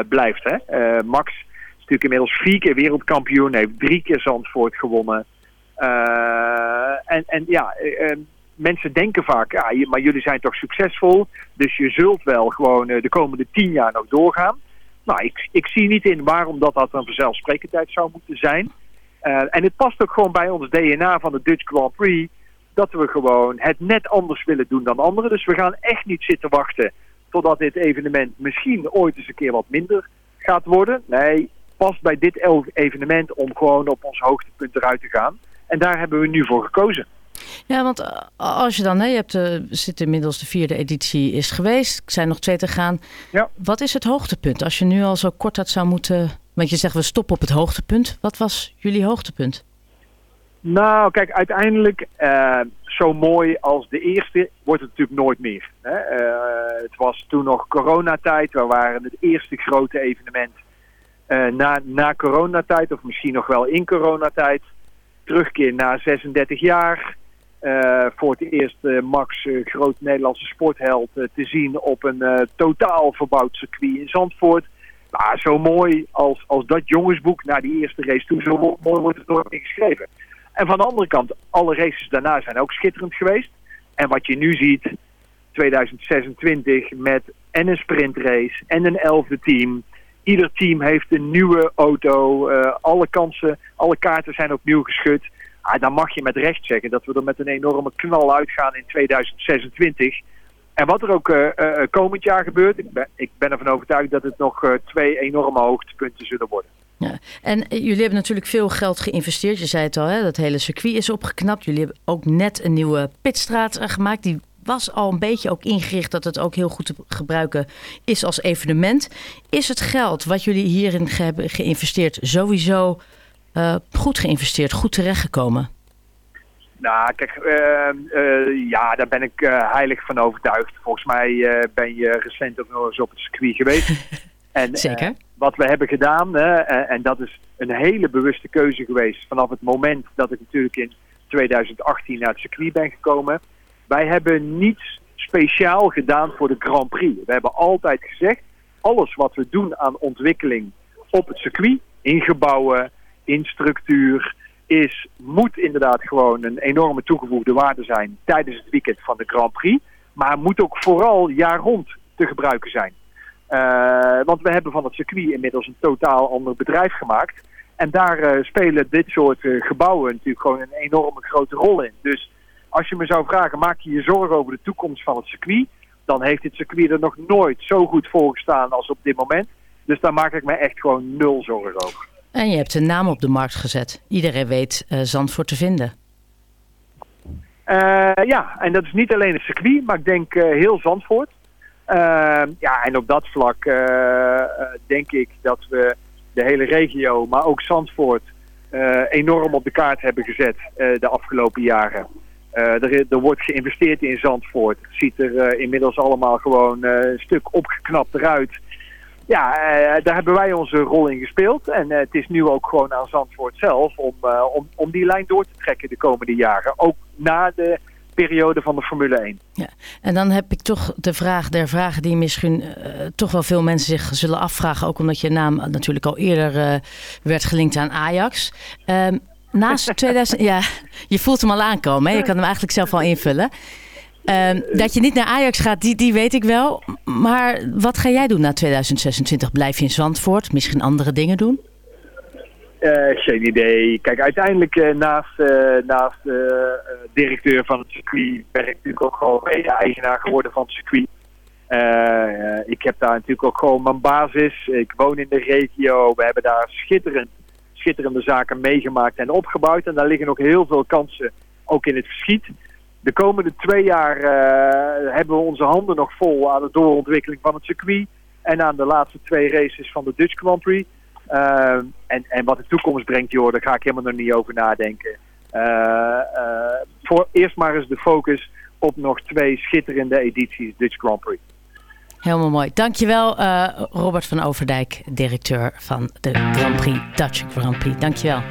blijft. Hè? Max natuurlijk inmiddels vier keer wereldkampioen, heeft drie keer Zandvoort gewonnen. Eh, en, en ja, eh, eh, mensen denken vaak, ja, maar jullie zijn toch succesvol, dus je zult wel gewoon de komende tien jaar nog doorgaan. Nou, ik, ik zie niet in waarom dat, dat vanzelfsprekendheid zou moeten zijn. En het past ook gewoon bij ons DNA van de Dutch Grand Prix dat we gewoon het net anders willen doen dan anderen. Dus we gaan echt niet zitten wachten totdat dit evenement misschien ooit eens een keer wat minder gaat worden. Nee, past bij dit evenement om gewoon op ons hoogtepunt eruit te gaan. En daar hebben we nu voor gekozen. Ja, want eh, als je dan, hè, je hebt, eh, zit inmiddels de vierde editie is geweest. Er zijn nog twee te gaan. Ja. Wat is het hoogtepunt? Als je nu al zo kort had zou moeten... Want je zegt we stoppen op het hoogtepunt. Wat was jullie hoogtepunt? Nou, kijk, uiteindelijk eh, zo mooi als de eerste wordt het natuurlijk nooit meer. Hè? Het was toen nog coronatijd. We waren het eerste grote evenement na, na coronatijd, of misschien nog wel in coronatijd. Terugkeer na 36 jaar. Eh, voor het eerst eh, Max, eh, groot Nederlandse sportheld, eh, te zien op een eh, totaal verbouwd circuit in Zandvoort. Nou, zo mooi als, als dat jongensboek na die eerste race toen, zo mo- mooi wordt het nooit meer geschreven. En van de andere kant, alle races daarna zijn ook schitterend geweest. En wat je nu ziet, 2026 met en een sprintrace en een elfde team. Ieder team heeft een nieuwe auto. eh, alle kansen, alle kaarten zijn opnieuw geschud. Ah, dan mag je met recht zeggen dat we er met een enorme knal uitgaan in 2026. En wat er ook eh, eh, komend jaar gebeurt, ik ben, ik ben ervan overtuigd dat het nog twee enorme hoogtepunten zullen worden. Ja. En jullie hebben natuurlijk veel geld geïnvesteerd. Je zei het al, hè, dat hele circuit is opgeknapt. Jullie hebben ook net een nieuwe pitstraat gemaakt. Die was al een beetje ook ingericht dat het ook heel goed te gebruiken is als evenement. Is het geld wat jullie hierin hebben geïnvesteerd sowieso eh, goed geïnvesteerd, goed terechtgekomen? Nou, kijk, eh, eh, ja, daar ben ik heilig van overtuigd. Volgens mij ben je recent ook nog eens op het circuit geweest. en, Zeker. wat we hebben gedaan, en dat is een hele bewuste keuze geweest vanaf het moment dat ik natuurlijk in 2018 naar het circuit ben gekomen. Wij hebben niets speciaal gedaan voor de Grand Prix. We hebben altijd gezegd, alles wat we doen aan ontwikkeling op het circuit, in gebouwen, in structuur, is, moet inderdaad gewoon een enorme toegevoegde waarde zijn tijdens het weekend van de Grand Prix. Maar moet ook vooral jaar rond te gebruiken zijn. Eh, want we hebben van het circuit inmiddels een totaal ander bedrijf gemaakt. En daar eh, spelen dit soort eh, gebouwen natuurlijk gewoon een enorme grote rol in. Dus als je me zou vragen, maak je je zorgen over de toekomst van het circuit? Dan heeft het circuit er nog nooit zo goed voor gestaan als op dit moment. Dus daar maak ik me echt gewoon nul zorgen over. En je hebt een naam op de markt gezet. Iedereen weet uh, Zandvoort te vinden. Uh, ja, en dat is niet alleen het circuit, maar ik denk uh, heel Zandvoort. ja, en op dat vlak denk ik dat we de hele regio, maar ook Zandvoort, enorm op de kaart hebben gezet de afgelopen jaren. Er, er, wordt geïnvesteerd in Zandvoort. Het ziet er inmiddels allemaal gewoon een stuk opgeknapt eruit ja, daar hebben wij onze rol in gespeeld. En het is nu ook gewoon aan Zandvoort zelf om, om, om die lijn door te trekken de komende jaren. Ook na de periode van de Formule 1. Ja, en dan heb ik toch de vraag der vragen die misschien toch wel veel mensen zich zullen afvragen. Ook omdat je naam natuurlijk al eerder werd gelinkt aan Ajax. Ehm, naast 2000, ja, je voelt hem al aankomen. Hè? Je kan hem eigenlijk zelf al invullen. Um, dat je niet naar Ajax gaat, die, die weet ik wel. Maar wat ga jij doen na 2026? Blijf je in Zandvoort? Misschien andere dingen doen? Uh, geen idee. Kijk, uiteindelijk uh, naast, uh, naast directeur van het circuit ben ik natuurlijk ook gewoon mede-eigenaar geworden van het circuit. ik heb daar natuurlijk ook gewoon mijn basis. Ik woon in de regio. We hebben daar schitterend, schitterende zaken meegemaakt en opgebouwd. En daar liggen ook heel veel kansen, ook in het verschiet de komende twee jaar uh, hebben we onze handen nog vol aan de doorontwikkeling van het circuit. En aan de laatste twee races van de Dutch Grand Prix. Uh, en, en wat de toekomst brengt, joh, daar ga ik helemaal nog niet over nadenken. Uh, voor eerst maar eens de focus op nog twee schitterende edities Dutch Grand Prix. Helemaal mooi. Dankjewel uh, Robert van Overdijk, directeur van de Grand Prix, Dutch Grand Prix. Dankjewel.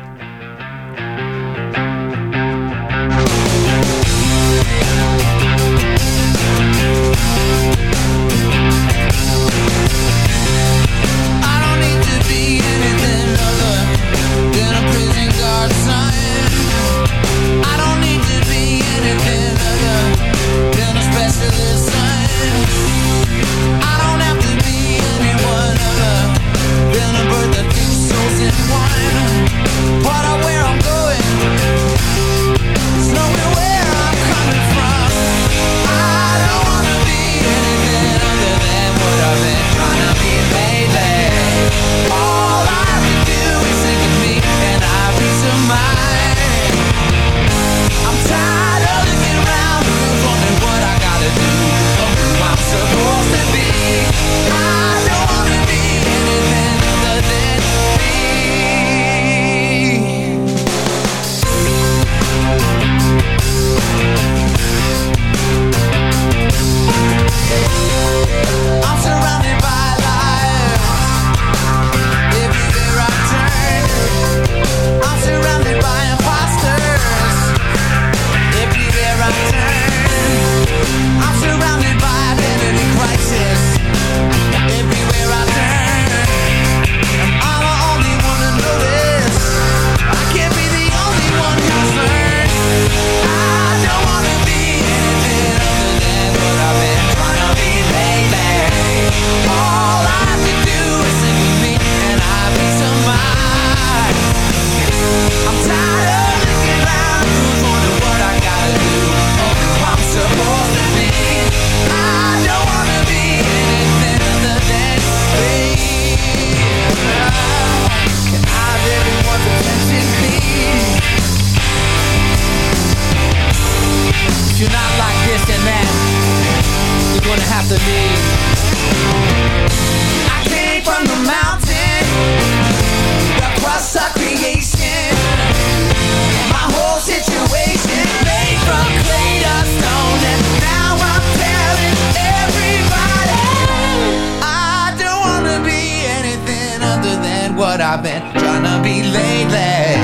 I've been trying to be lately.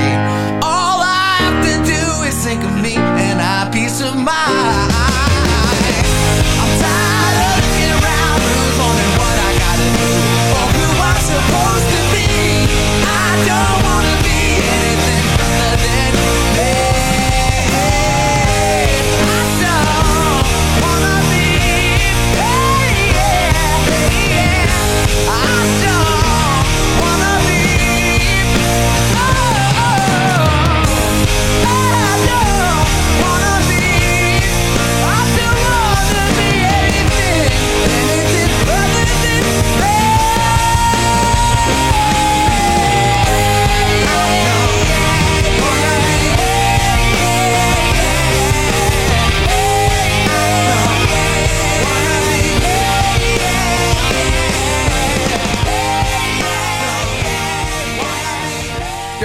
All I have to do is think of me.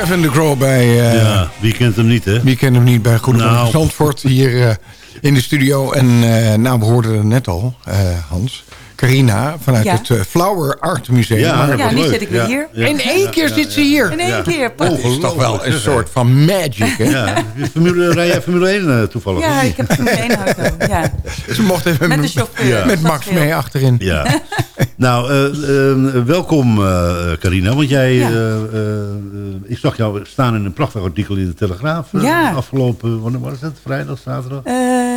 Kevin de Grohl bij... eh, ja, wie kent hem niet, hè? Wie kent hem niet bij Goedemorgen Nou. Zandvoort hier eh, in de studio. En eh, nou, we hoorden het net al, Hans. Carina vanuit Ja. het eh, Flower Art Museum. Ja, dat Ja, nu leuk. zit ik weer Ja, hier. ja. in één Ja, keer ja, zit ze ja. hier. In één Ja. keer. Dat is toch wel een soort van magic, hè? Ja, Formule, rij jij Formule 1 eh, toevallig? Ja, ik heb een één auto. Ja. Ze mocht even Met chauffeur. Ja. met Dat Max mee achterin. Ja. nou, eh, welkom eh, Carina. Want jij, Ja. eh, eh, eh, ik zag jou staan in een prachtig artikel in de Telegraaf. Ja. Afgelopen, wanneer was het? Vrijdag, zaterdag?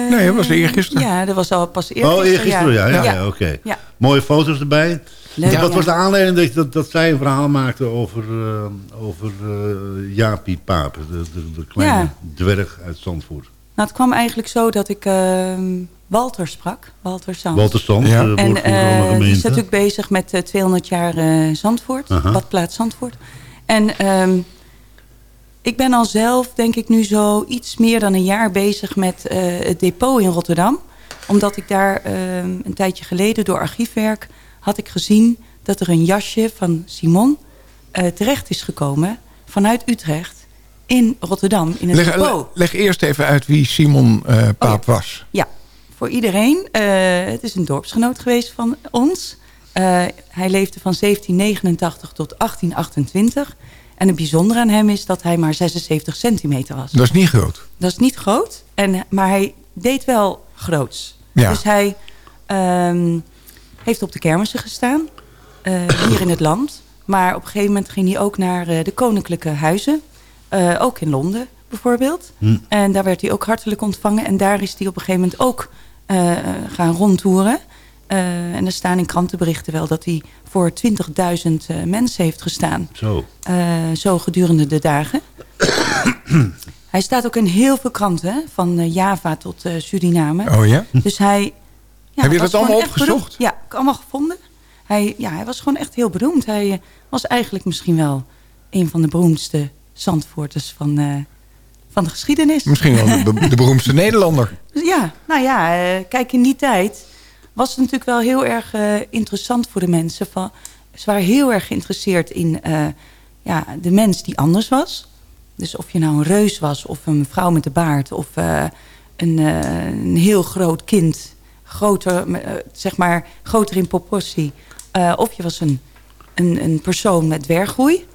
Nee, dat was eergisteren. Ja, dat was al pas eergisteren. oh, eergisteren, ja. ja, ja. oké. Ja. Mooie foto's erbij. Leuk, Wat was de aanleiding dat, dat, dat zij een verhaal maakte over, eh, over eh, Jaapie Paap, de, de, de kleine Ja. dwerg uit Zandvoort? Nou, het kwam eigenlijk zo dat ik ehm, Walter sprak. Walter Sands. Walter Sands, Ja. ja. En woordvoerder van de eh, die is natuurlijk bezig met eh, 200 jaar eh, Zandvoort. Badplaats Zandvoort. En ehm, ik ben al zelf, denk ik, nu zo iets meer dan een jaar bezig met eh, het depot in Rotterdam. Omdat ik daar ehm, een tijdje geleden door archiefwerk had ik gezien dat er een jasje van Simon eh, terecht is gekomen vanuit Utrecht in Rotterdam in het Leg, depot. leg eerst even uit wie Simon eh, Paap Oh, was. Ja, voor iedereen. Eh, het is een dorpsgenoot geweest van ons. Eh, hij leefde van 1789 tot 1828. En het bijzondere aan hem is dat hij maar 76 centimeter was. Dat is niet groot. Dat is niet groot, en, maar hij deed wel groots. Ja. Dus hij ehm, heeft op de kermissen gestaan, eh, hier in het land. Maar op een gegeven moment ging hij ook naar eh, de koninklijke huizen. eh, ook in Londen bijvoorbeeld. Hm. En daar werd hij ook hartelijk ontvangen. En daar is hij op een gegeven moment ook eh, gaan rondtoeren. Eh, en er staan in krantenberichten wel dat hij voor 20.000 eh, mensen heeft gestaan. Zo. Eh, zo gedurende de dagen. hij staat ook in heel veel kranten, hè, van eh, Java tot eh, Suriname. Oh ja? Dus hij... Ja, Heb je dat allemaal opgezocht? Ja, allemaal gevonden. Hij, ja, hij was gewoon echt heel beroemd. Hij was eigenlijk misschien wel een van de beroemdste Zandvoorters van, eh, van de geschiedenis. Misschien wel de, de beroemdste Nederlander. Ja, nou ja, eh, kijk, in die tijd was het natuurlijk wel heel erg eh, interessant voor de mensen. Van, ze waren heel erg geïnteresseerd in eh, ja, de mens die anders was. Dus of je nou een reus was, of een vrouw met de baard, of eh, een, een heel groot kind, groter, zeg maar, groter in proportie. Of je was een, een, een persoon met dwerggroei.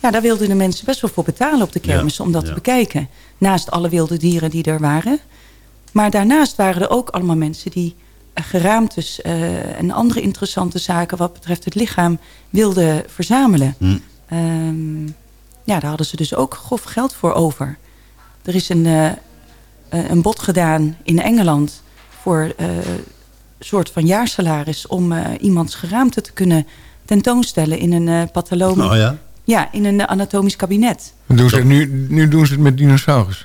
Ja, daar wilden de mensen best wel voor betalen op de kermis om dat ja. te bekijken. Naast alle wilde dieren die er waren. Maar daarnaast waren er ook allemaal mensen die geraamtes eh, en andere interessante zaken wat betreft het lichaam wilden verzamelen. Hm. Ehm, ja, daar hadden ze dus ook grof geld voor over. Er is een, eh, eh, een bod gedaan in Engeland voor eh, een soort van jaarsalaris om eh, iemands geraamte te kunnen tentoonstellen in een eh pathologie. Oh ja? Ja, in een anatomisch kabinet. Dan Doen ze, nu, nu doen ze het met dinosaurus.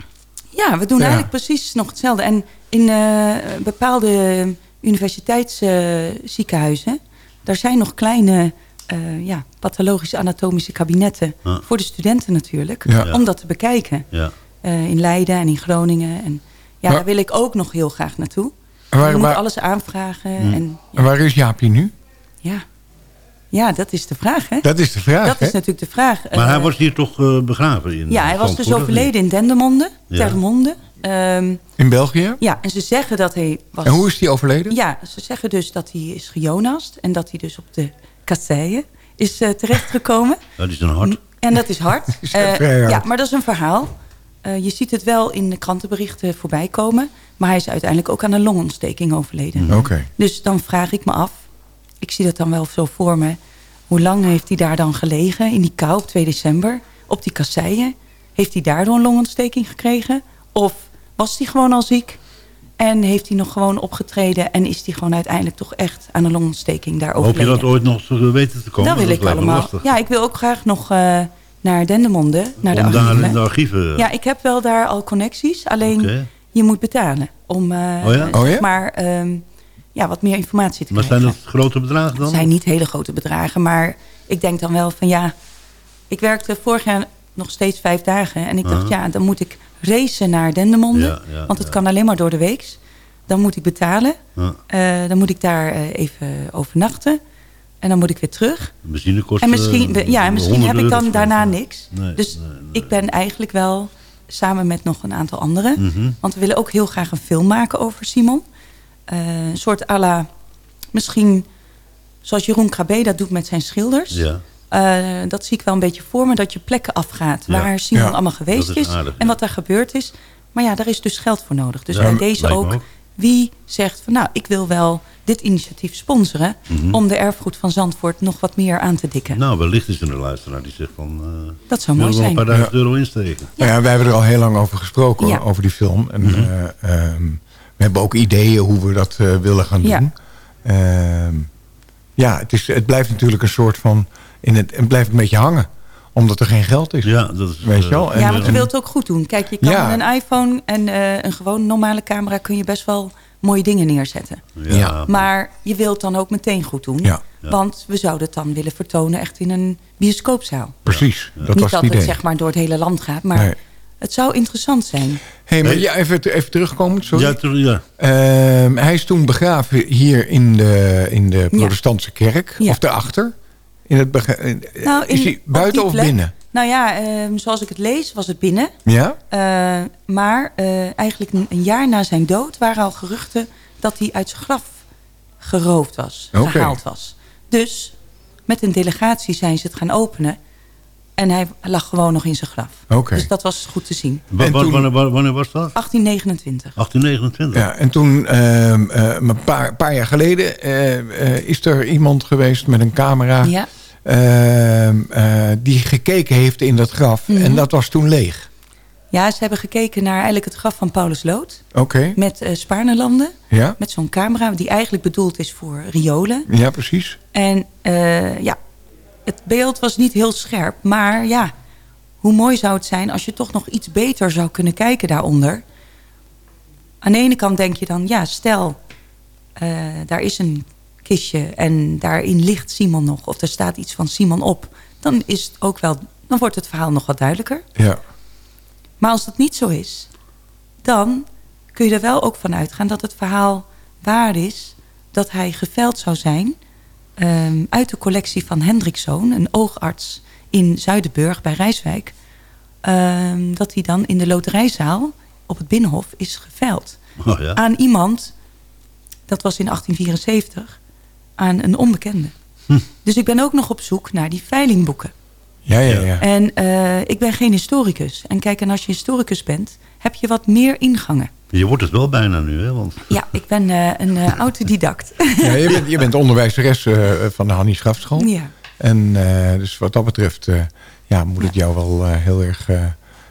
Ja, we doen Ja. eigenlijk precies nog hetzelfde. En in eh, bepaalde universiteitsziekenhuizen... daar zijn nog kleine eh, ja, pathologische anatomische kabinetten... Ja. voor de studenten natuurlijk, Ja. om dat te bekijken. Ja. Eh, in Leiden en in Groningen. En ja, Maar- daar wil ik ook nog heel graag naartoe. En waar, je moet waar, alles aanvragen. Hmm. En, en waar is Jaapie nu? ja. ja, dat is de vraag, hè? Dat is de vraag, Dat hè? is natuurlijk de vraag. Maar hij Eh, was hier toch begraven? In Ja, hij was dus overleden in Dendermonde, Ja. Termonde. Ehm, In België? ja, en ze zeggen dat hij was... En hoe is die overleden? Ja, ze zeggen dus dat hij is gejonast en dat hij dus op de kasseien is eh, terechtgekomen. Dat is een hart. En dat is hard. is Eh, hard. Ja, maar dat is een verhaal. Eh, je ziet het wel in de krantenberichten voorbij komen. Maar hij is uiteindelijk ook aan een longontsteking overleden. Oké. Dus dan vraag ik me af, ik zie dat dan wel zo voor me... hoe lang heeft hij daar dan gelegen in die kou op 2 december... op die kasseien? Heeft hij daardoor een longontsteking gekregen? Of was hij gewoon al ziek en heeft hij nog gewoon opgetreden... en is hij gewoon uiteindelijk toch echt aan een longontsteking daar Hoop je dat ooit nog te weten te komen? dat wil ik allemaal. lastig. Ja, ik wil ook graag nog eh, naar Dendermonde, naar de daar archieven. in de archieven... Ja, ik heb wel daar al connecties. Alleen je moet betalen om eh, Oh ja? Oh ja? maar ehm, ja, wat meer informatie te Maar krijgen. zijn dat grote bedragen dan? Het zijn niet hele grote bedragen, maar ik denk dan wel van ja... Ik werkte vorig jaar nog steeds vijf dagen. En ik dacht, ja, dan moet ik racen naar Dendermonde. Want het kan alleen maar door de weeks. Dan moet ik betalen. Eh, dan moet ik daar eh, even overnachten. En dan moet ik weer terug. Benzine kost En misschien, ja, en misschien 100 heb ik dan daarna niks. Nee, dus ik ben eigenlijk wel samen met nog een aantal anderen. Mhm. Want we willen ook heel graag een film maken over Simon. Eh, een soort à la, misschien zoals Jeroen Krabbe dat doet met zijn schilders. Ja. Eh, dat zie ik wel een beetje voor me, dat je plekken afgaat Ja. waar Simon Ja. allemaal geweest is. is aardig, en wat daar gebeurd is. Maar ja, daar is dus geld voor nodig. Dus Ja, bij deze ook, ook. wie zegt van nou, ik wil wel dit initiatief sponsoren... Mhm. om de erfgoed van Zandvoort nog wat meer aan te dikken. Nou, wellicht is er een luisteraar die zegt van... eh, Dat zou mooi wel een zijn. paar duizend euro insteken. Nou ja, wij hebben er al heel lang over gesproken, over die film. En, Mhm. eh, ehm, we hebben ook ideeën hoe we dat willen gaan Ja. doen. Ehm, ja, het, is, het blijft natuurlijk een soort van... In het, het blijft een beetje hangen, omdat er geen geld is. Ja, dat is... Weet je wel? En- ja, want je en- wilt het ook goed doen. Kijk, je kan Ja. met een iPhone en eh, een gewoon normale camera... kun je best wel mooie dingen neerzetten. Ja. Maar je wilt het dan ook meteen goed doen. Ja. Want we zouden het dan willen vertonen echt in een bioscoopzaal. Precies, dat Niet was dat het idee. het zeg maar door het hele land gaat, maar Nee. het zou interessant zijn. Hey, maar Hey. ja, even, even terugkomen, sorry. Ja, ter- ja. Ehm, hij is toen begraven hier in de, in de protestantse kerk. Ja. Of daarachter. In het bega- in- Nou, is hij buiten die of plek- binnen? Nou ja, ehm, zoals ik het lees was het binnen. Ja? Eh, maar eh, eigenlijk een, een jaar na zijn dood waren al geruchten dat hij uit zijn graf geroofd was, Oké. gehaald was. Dus met een delegatie zijn ze het gaan openen. En hij lag gewoon nog in zijn graf. Oké. Dus dat was goed te zien. En toen- wanneer, wanneer, was dat? 1829. 1829. Ja, en toen, ehm, eh, een paar, paar jaar geleden, is er iemand geweest met een camera... Ja. Ehm, eh, die gekeken heeft in dat graf. Mhm. En dat was toen leeg. Ja, ze hebben gekeken naar eigenlijk het graf van Paulus Lood. Oké, Met eh Spaarnelanden. ja, Met zo'n camera die eigenlijk bedoeld is voor riolen. ja, precies. En eh, ja, het beeld was niet heel scherp. Maar ja, hoe mooi zou het zijn als je toch nog iets beter zou kunnen kijken daaronder. Aan de ene kant denk je dan, ja, stel, daar is een kistje en daarin ligt Simon nog. Of er staat iets van Simon op. Dan, is het ook wel, dan wordt het verhaal nog wat duidelijker. Ja, Maar als dat niet zo is, dan kun je er wel ook van uitgaan dat het verhaal waar is. Dat hij geveld zou zijn ehm, uit de collectie van Hendrikszoon, een oogarts in Zuidenburg bij Rijswijk. ehm, dat hij dan in de loterijzaal op het Binnenhof is geveld. Oh, ja. Aan iemand, dat was in 1874, aan een onbekende. Dus ik ben ook nog op zoek naar die veilingboeken. ja, ja. ja. En eh, ik ben geen historicus. En kijk, en als je historicus bent, heb je wat meer ingangen. Je wordt het wel bijna nu, hè? Want Ja, ik ben eh, een eh, autodidact. ja je, bent, je bent onderwijzeres eh, van de Hannie Schafschool. ja. En eh, dus wat dat betreft eh, ja, moet het jou wel heel erg eh,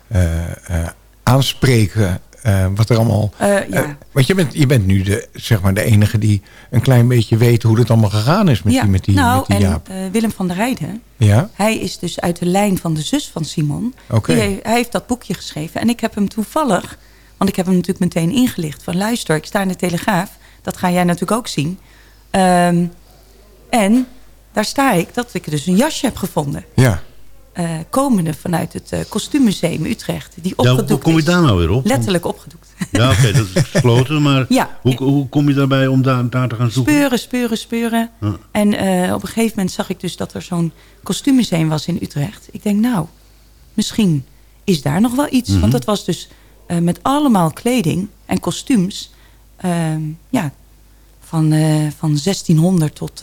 eh, eh, aanspreken. Eh, wat er allemaal... Eh, ja. eh, want je bent, je bent nu de, zeg maar de enige die een klein beetje weet hoe het allemaal gegaan is met ja. die, met die, nou, met die en Jaap. eh, Willem van der Rijden, Ja? hij is dus uit de lijn van de zus van Simon. Oké. Die hij heeft dat boekje geschreven. En ik heb hem toevallig, want ik heb hem natuurlijk meteen ingelicht. Van luister, ik sta in de Telegraaf. Dat ga jij natuurlijk ook zien. Ehm, en daar sta ik dat ik dus een jasje heb gevonden. Ja. Eh, komende vanuit het eh, kostuummuseum Utrecht. Die ja, opgedoekt hoe kom je daar nou weer op? Letterlijk opgedoekt. Ja, oké, dat is gesloten, maar Ja. hoe, hoe kom je daarbij om daar, daar te gaan zoeken? Speuren, speuren, speuren. Ja. En eh, op een gegeven moment zag ik dus dat er zo'n kostuummuseum was in Utrecht. Ik denk, nou, misschien is daar nog wel iets. Mhm. Want dat was dus met allemaal kleding en kostuums. ehm, ja, van, van 1600 tot,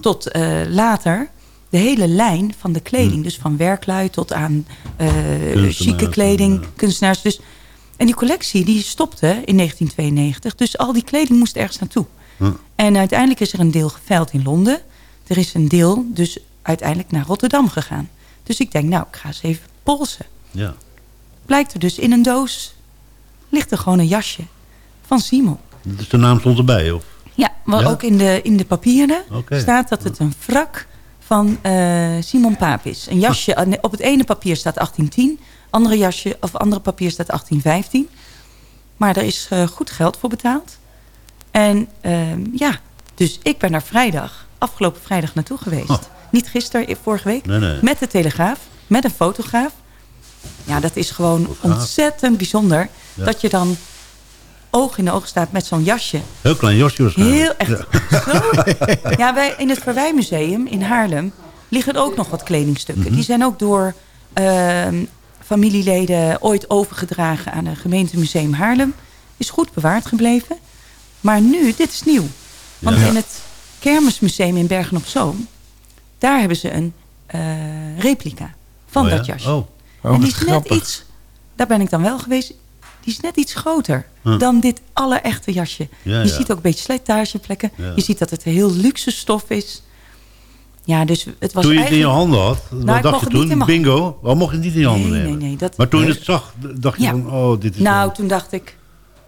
tot later. De hele lijn van de kleding. Mhm. Dus van werklui tot aan eh chique kleding, ja. kunstenaars. Dus, en die collectie die stopte in 1992. Dus al die kleding moest ergens naartoe. Ja. En uiteindelijk is er een deel geveild in Londen. Er is een deel dus uiteindelijk naar Rotterdam gegaan. Dus ik denk, nou, ik ga eens even polsen. Ja. Blijkt er dus in een doos, ligt er gewoon een jasje van Simon. Dus de naam stond erbij, of? Ja, maar Ja? ook in de, in de papieren staat dat het een wrak van eh, Simon Paap is. Een jasje, Ah. op het ene papier staat 1810, andere jasje of andere papier staat 1815. Maar er is eh, goed geld voor betaald. En ehm, ja, dus ik ben daar vrijdag, afgelopen vrijdag naartoe geweest. Oh. Niet gisteren, eh, vorige week. Nee, nee. Met de Telegraaf, met een fotograaf. Ja, dat is gewoon ontzettend bijzonder. Ja. Dat je dan oog in de oog staat met zo'n jasje. Heel klein Josje waarschijnlijk. Heel echt. Ja. Zo. Ja, wij, in het Verwijmuseum in Haarlem liggen ook nog wat kledingstukken. Mhm. Die zijn ook door ehm, familieleden ooit overgedragen aan het gemeentemuseum Haarlem. Is goed bewaard gebleven. Maar nu, dit is nieuw. Want Ja. in het Kermismuseum in Bergen op Zoom... daar hebben ze een eh, replica van Oh ja? dat jasje. Oh. Oh, en die wat is net grappig. iets... Daar ben ik dan wel geweest. Die is net iets groter Huh. dan dit allerechte jasje. Ja, je ja. ziet ook een beetje slijtageplekken. Ja. Je ziet dat het heel luxe stof is. Ja, dus het was toen je het in je handen had, Nou, wat ik dacht je toen? Bingo? Waarom mocht je het niet in je handen Nee, nemen? nee, nee, dat- maar toen je het zag, dacht je van, oh, dit is Nou, wel- toen dacht ik...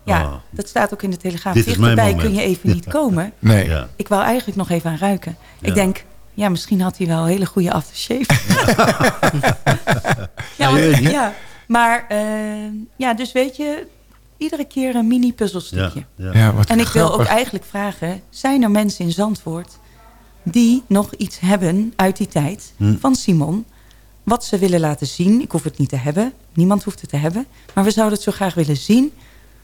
Ja, Ah. dat staat ook in de Telegraaf. Dit is mijn Dichterbij kun je even niet komen. Nee. Ja. Ik wou eigenlijk nog even aan ruiken. Ja. Ik denk, ja, misschien had hij wel een hele goede aftershave. ja, want- ja, maar eh, ja, dus weet je, iedere keer een mini puzzelstukje. Ja, Ja, wat En ik wil ook eigenlijk vragen, zijn er mensen in Zandvoort die nog iets hebben uit die tijd Hm. van Simon, wat ze willen laten zien? Ik hoef het niet te hebben, niemand hoeft het te hebben, maar we zouden het zo graag willen zien.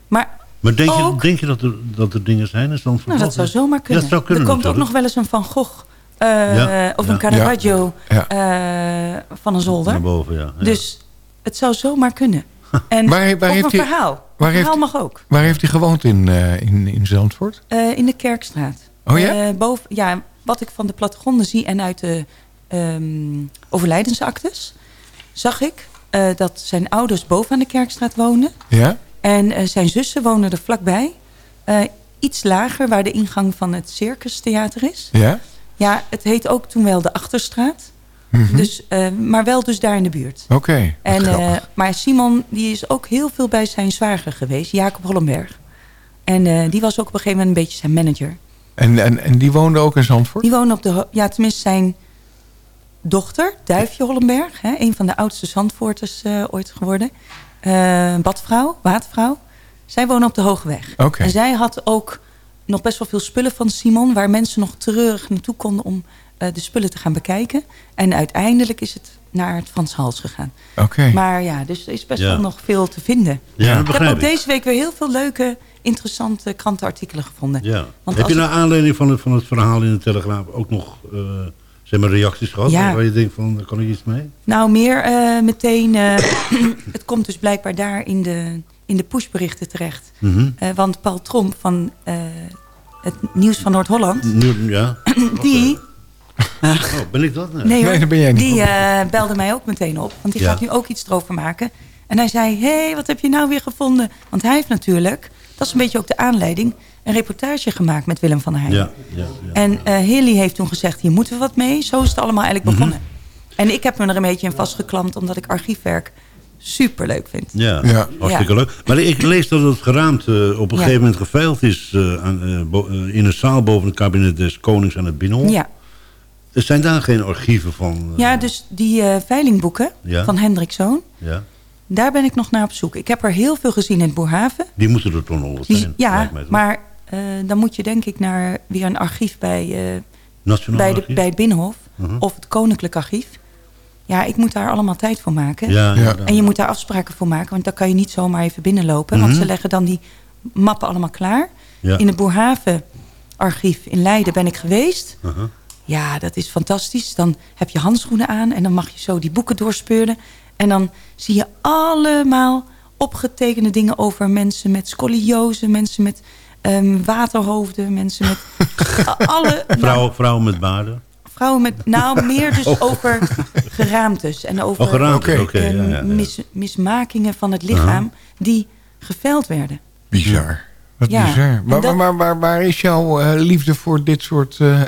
Maar Maar denk je, ook- denk je dat, er, dat er dingen zijn in Zandvoort? nou, dat zou zomaar kunnen. Ja, dat zou kunnen er komt ook nog wel eens een Van Gogh eh, Ja, of ja. een Caravaggio Ja. eh, van een zolder. Naar boven, ja. ja. Dus het zou zomaar kunnen. En Waar- heeft een verhaal. waar een heeft- verhaal mag ook. Waar heeft hij gewoond in, eh, in, in Zandvoort? Eh, in de Kerkstraat. Oh ja? Eh, boven, ja, wat ik van de plattegronden zie en uit de ehm, overlijdensactes... zag ik dat zijn ouders boven aan de Kerkstraat woonden. Ja? En zijn zussen wonen er vlakbij. Iets lager, waar de ingang van het Circus Theater is. Ja? Ja, het heet ook toen wel de Achterstraat. Mhm. Dus, eh, maar wel dus daar in de buurt. Oké, En, eh, maar Simon die is ook heel veel bij zijn zwager geweest, Jacob Hollenberg. En eh, die was ook op een gegeven moment een beetje zijn manager. En, en, en die woonde ook in Zandvoort? Die woonde op de... Ja, tenminste zijn dochter, Duifje Hollenberg. Hè, een van de oudste Zandvoorters ooit geworden. Badvrouw, watervrouw. Zij woonde op de Hogeweg. Oké. En zij had ook nog best wel veel spullen van Simon... waar mensen nog treurig naartoe konden om de spullen te gaan bekijken. En uiteindelijk is het naar het Frans Hals gegaan. Oké. Maar ja, dus er is best Ja. wel nog veel te vinden. Ja, ik heb ook ik. deze week weer heel veel leuke, interessante krantenartikelen gevonden. Ja. Want Heb je naar aanleiding van het, van het verhaal in de Telegraaf ook nog eh, zeg maar reacties gehad? Ja. Waar je denkt van, daar kan ik iets mee? Nou, meer eh, meteen... eh, het komt dus blijkbaar daar in de, in de pushberichten terecht. Mhm. Eh, want Paul Tromp van eh, het Nieuws van Noord-Holland... Ja. die, Oh, ben ik dat? Nee. nee, hoor, Nee, dat ben jij niet. die eh, belde mij ook meteen op. Want die Ja. gaat nu ook iets erover maken. En hij zei, hé, hey, wat heb je nou weer gevonden? Want hij heeft natuurlijk, dat is een beetje ook de aanleiding... een reportage gemaakt met Willem van der Heijden. Ja, ja, ja. En eh Hilly heeft toen gezegd, hier moeten we wat mee. Zo is het allemaal eigenlijk Mhm. begonnen. En ik heb me er een beetje in vastgeklampt... omdat ik archiefwerk super leuk vind. Ja, Ja. hartstikke leuk. Maar ik lees dat het geraamte op een Ja. gegeven moment geveild is... eh, aan, eh, eh, in een zaal boven het kabinet des Konings aan het Binnenhof. Ja, Er zijn daar geen archieven van? eh, ja dus die eh, veilingboeken Ja. van Hendrik Zoon... ja? daar ben ik nog naar op zoek. Ik heb er heel veel gezien in het Boerhaven. Die moeten er toch nog wel zijn? ja, maar eh, dan moet je denk ik naar weer een archief bij, eh, Nationaal bij, de, Archief? bij het Binnenhof... Mhm. of het Koninklijk Archief. Ja, ik moet daar allemaal tijd voor maken. Ja, Ja. En je moet daar afspraken voor maken, want dan kan je niet zomaar even binnenlopen. Want Mhm. ze leggen dan die mappen allemaal klaar. Ja. In het Boerhaven archief in Leiden ben ik geweest. Uh-huh. Ja, dat is fantastisch. Dan heb je handschoenen aan en dan mag je zo die boeken doorspeuren. En dan zie je allemaal opgetekende dingen over mensen met scoliose, mensen met ehm, waterhoofden, mensen met alle nou, Vrouw, vrouwen met baarden? vrouwen met nou meer dus over geraamtes en over Oh, geraamte, oké. eh, ja, ja, ja. mis- mismakingen van het lichaam die geveld werden. Bizar. Wat Ja, bizar. en Maar, dat- maar, maar waar is jouw eh, liefde voor dit soort... eh,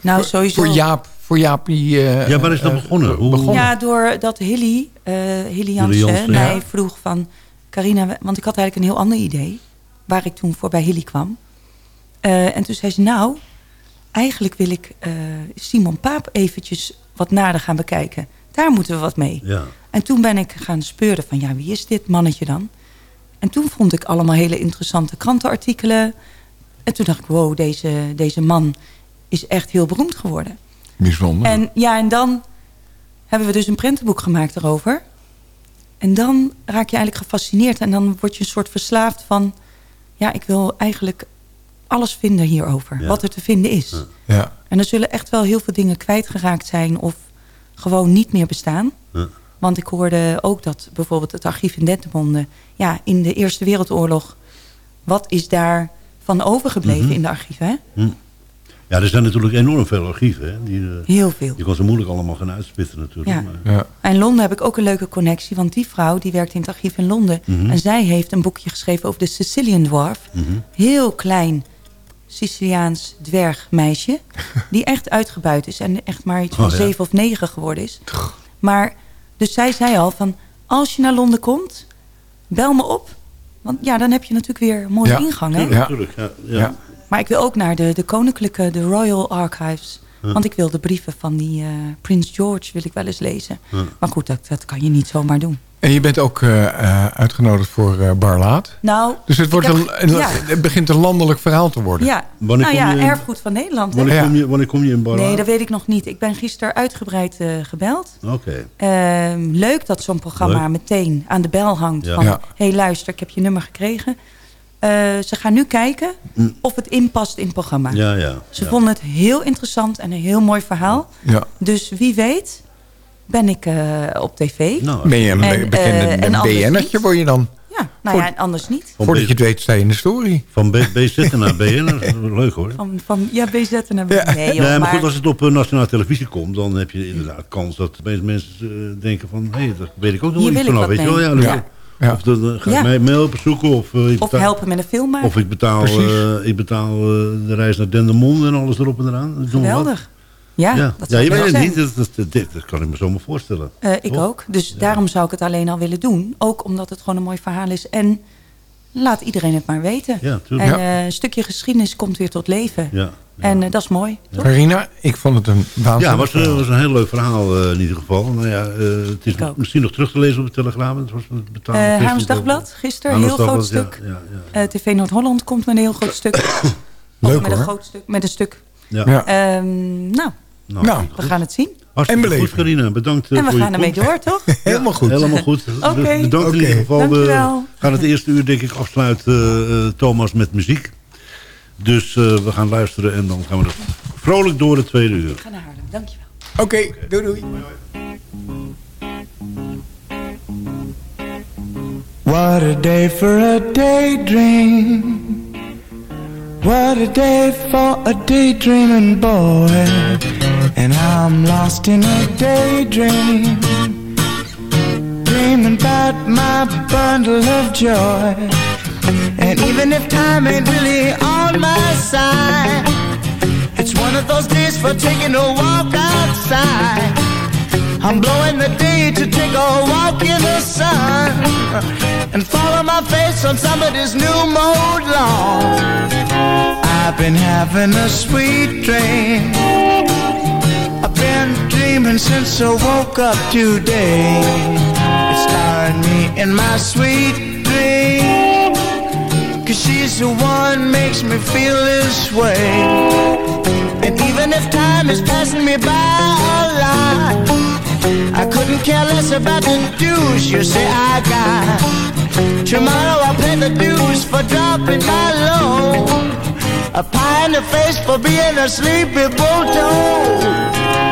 Nou, voor, sowieso. Voor Jaap, voor Jaapie... eh, Ja, waar is dat eh, begonnen? Hoe- Ja, doordat Hilly, eh Hilly Jansen, Jansen, mij ja. vroeg van... Carina, want ik had eigenlijk een heel ander idee... waar ik toen voor bij Hilly kwam. Eh, en toen zei ze, nou... eigenlijk wil ik eh, Simon Paap eventjes wat nader gaan bekijken. Daar moeten we wat mee. Ja. En toen ben ik gaan speuren van, ja, wie is dit mannetje dan? En toen vond ik allemaal hele interessante krantenartikelen. En toen dacht ik, wow, deze, deze man is echt heel beroemd geworden. Bijzonder. En ja, en dan hebben we dus een prentenboek gemaakt erover. En dan raak je eigenlijk gefascineerd. En dan word je een soort verslaafd van... ja, ik wil eigenlijk alles vinden hierover. Ja. Wat er te vinden is. Ja. En er zullen echt wel heel veel dingen kwijtgeraakt zijn of gewoon niet meer bestaan. Ja. Want ik hoorde ook dat bijvoorbeeld het archief in Dentermonde... ja, in de Eerste Wereldoorlog, wat is daar van overgebleven Mhm. in de archieven? Hè? Hm. Ja, er zijn natuurlijk enorm veel archieven. Hè? Die, eh, Heel veel. Je kon ze moeilijk allemaal gaan uitspitten natuurlijk. Ja. Maar, Ja. En Londen heb ik ook een leuke connectie. Want die vrouw die werkt in het archief in Londen. Mhm. En zij heeft een boekje geschreven over de Sicilian Dwarf. Mhm. Heel klein Siciliaans dwergmeisje. die echt uitgebuit is. En echt maar iets van Oh, ja. zeven of negen geworden is. Maar, dus zij zei al van... Als je naar Londen komt, bel me op. Want ja, dan heb je natuurlijk weer een mooie Ja. ingang. Hè? Ja. Natuurlijk, ja. Maar ik wil ook naar de, de koninklijke, de Royal Archives. Ja. Want ik wil de brieven van die eh, Prins George wil ik wel eens lezen. Ja. Maar goed, dat, dat kan je niet zomaar doen. En je bent ook eh, eh, uitgenodigd voor eh Barlaat. Nou, Dus het, wordt heb- een, een- ja. het begint een landelijk verhaal te worden. Ja, Wanneer nou kom ja, je in- erfgoed van Nederland. Wanneer, Ja. kom je, wanneer kom je in Barla? Nee, dat weet ik nog niet. Ik ben gisteren uitgebreid eh, gebeld. Oké. Ehm, leuk dat zo'n programma Leuk. meteen aan de bel hangt. Ja. Van, Ja. hey, luister, ik heb je nummer gekregen. Eh, ze gaan nu kijken Mm. of het inpast in het programma. Ja, ja. Ze ja. vonden het heel interessant en een heel mooi verhaal. Ja. Dus wie weet ben ik eh, op tv. Nou, Ben je een En, bekende eh, anders BN'ertje niet. word je dan? Ja, nou ja, en anders niet. van, Voordat je het weet sta je in de story. van B- BZ naar BN, leuk hoor. Van, van ja, BZ en naar Ja. Nee, joh, nee, maar maar, goed, als het op eh, nationale televisie komt, dan heb je inderdaad kans dat mensen denken van, hé, hey, daar weet ik ook nog Hier iets wil ik vanaf, wat weet je wel? Ja, Ja. Ja. Of dan eh, ga ik Ja. mij mail opzoeken, of, eh, ik of helpen met een film maken. of ik betaal, eh, ik betaal eh, de reis naar Dendermonde en alles erop en eraan. Geweldig. Ja, Ja, dat ja je weet het niet, dat, dat, dat, dat kan ik me zomaar voorstellen. Eh, ik Toch? ook. Dus daarom zou ik het alleen al willen doen. Ook omdat het gewoon een mooi verhaal is. En laat iedereen het maar weten. Ja, en eh, een stukje geschiedenis komt weer tot leven. Ja, ja. En eh, dat is mooi. toch? Carina, ik vond het een Ja, waanzinnig het was, eh, verhaal. was een heel leuk verhaal eh, in ieder geval. Nou ja, eh, het is misschien nog terug te lezen op de Telegraaf. Het was het betaalde Eh. Dagblad, gisteren, Haarlems heel groot stuk. Ja, ja, ja. Eh, TV Noord-Holland komt met een heel groot stuk. Ook Leuk, met een groot stuk, met een stuk. Ja. Ja. Ehm, nou, Nou, Nou, we gaan het zien. hartstikke en beleven. goed, Carina. Bedankt eh, En we gaan ermee door, toch? Helemaal goed. Helemaal goed. Oké. Bedankt in Oké. ieder geval. We gaan het eerste uur denk ik afsluiten, eh, eh, Thomas, met muziek. Dus eh, we gaan luisteren en dan gaan we er vrolijk door het tweede uur. Ga naar Haarlem, dankjewel. Oké, doei doei. What a day for a daydream. What a day for a daydreaming boy. And I'm lost in a daydream. Dreaming about my bundle of joy. And even if time ain't really on my side, it's one of those days for taking a walk outside. I'm blowing the day to take a walk in the sun and follow my face on somebody's new mode lawn. I've been having a sweet dream. I've been dreaming since I woke up today. It's starring me in my sweet dream. Cause she's the one makes me feel this way. And even if time is passing me by a lot, I couldn't care less about the dues you say I got. Tomorrow I'll pay the dues for dropping my load. A pie in the face for being a sleepy bulldog.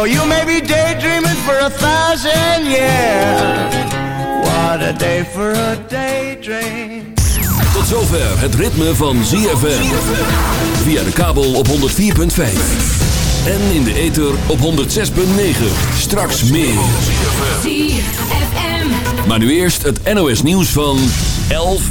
Or you may be daydreaming for a thousand years. What a day for a daydream. Tot zover het ritme van ZFM. Via de kabel op 104.5. En in de ether op 106.9. Straks meer. Maar nu eerst het NOS nieuws van 11 uur.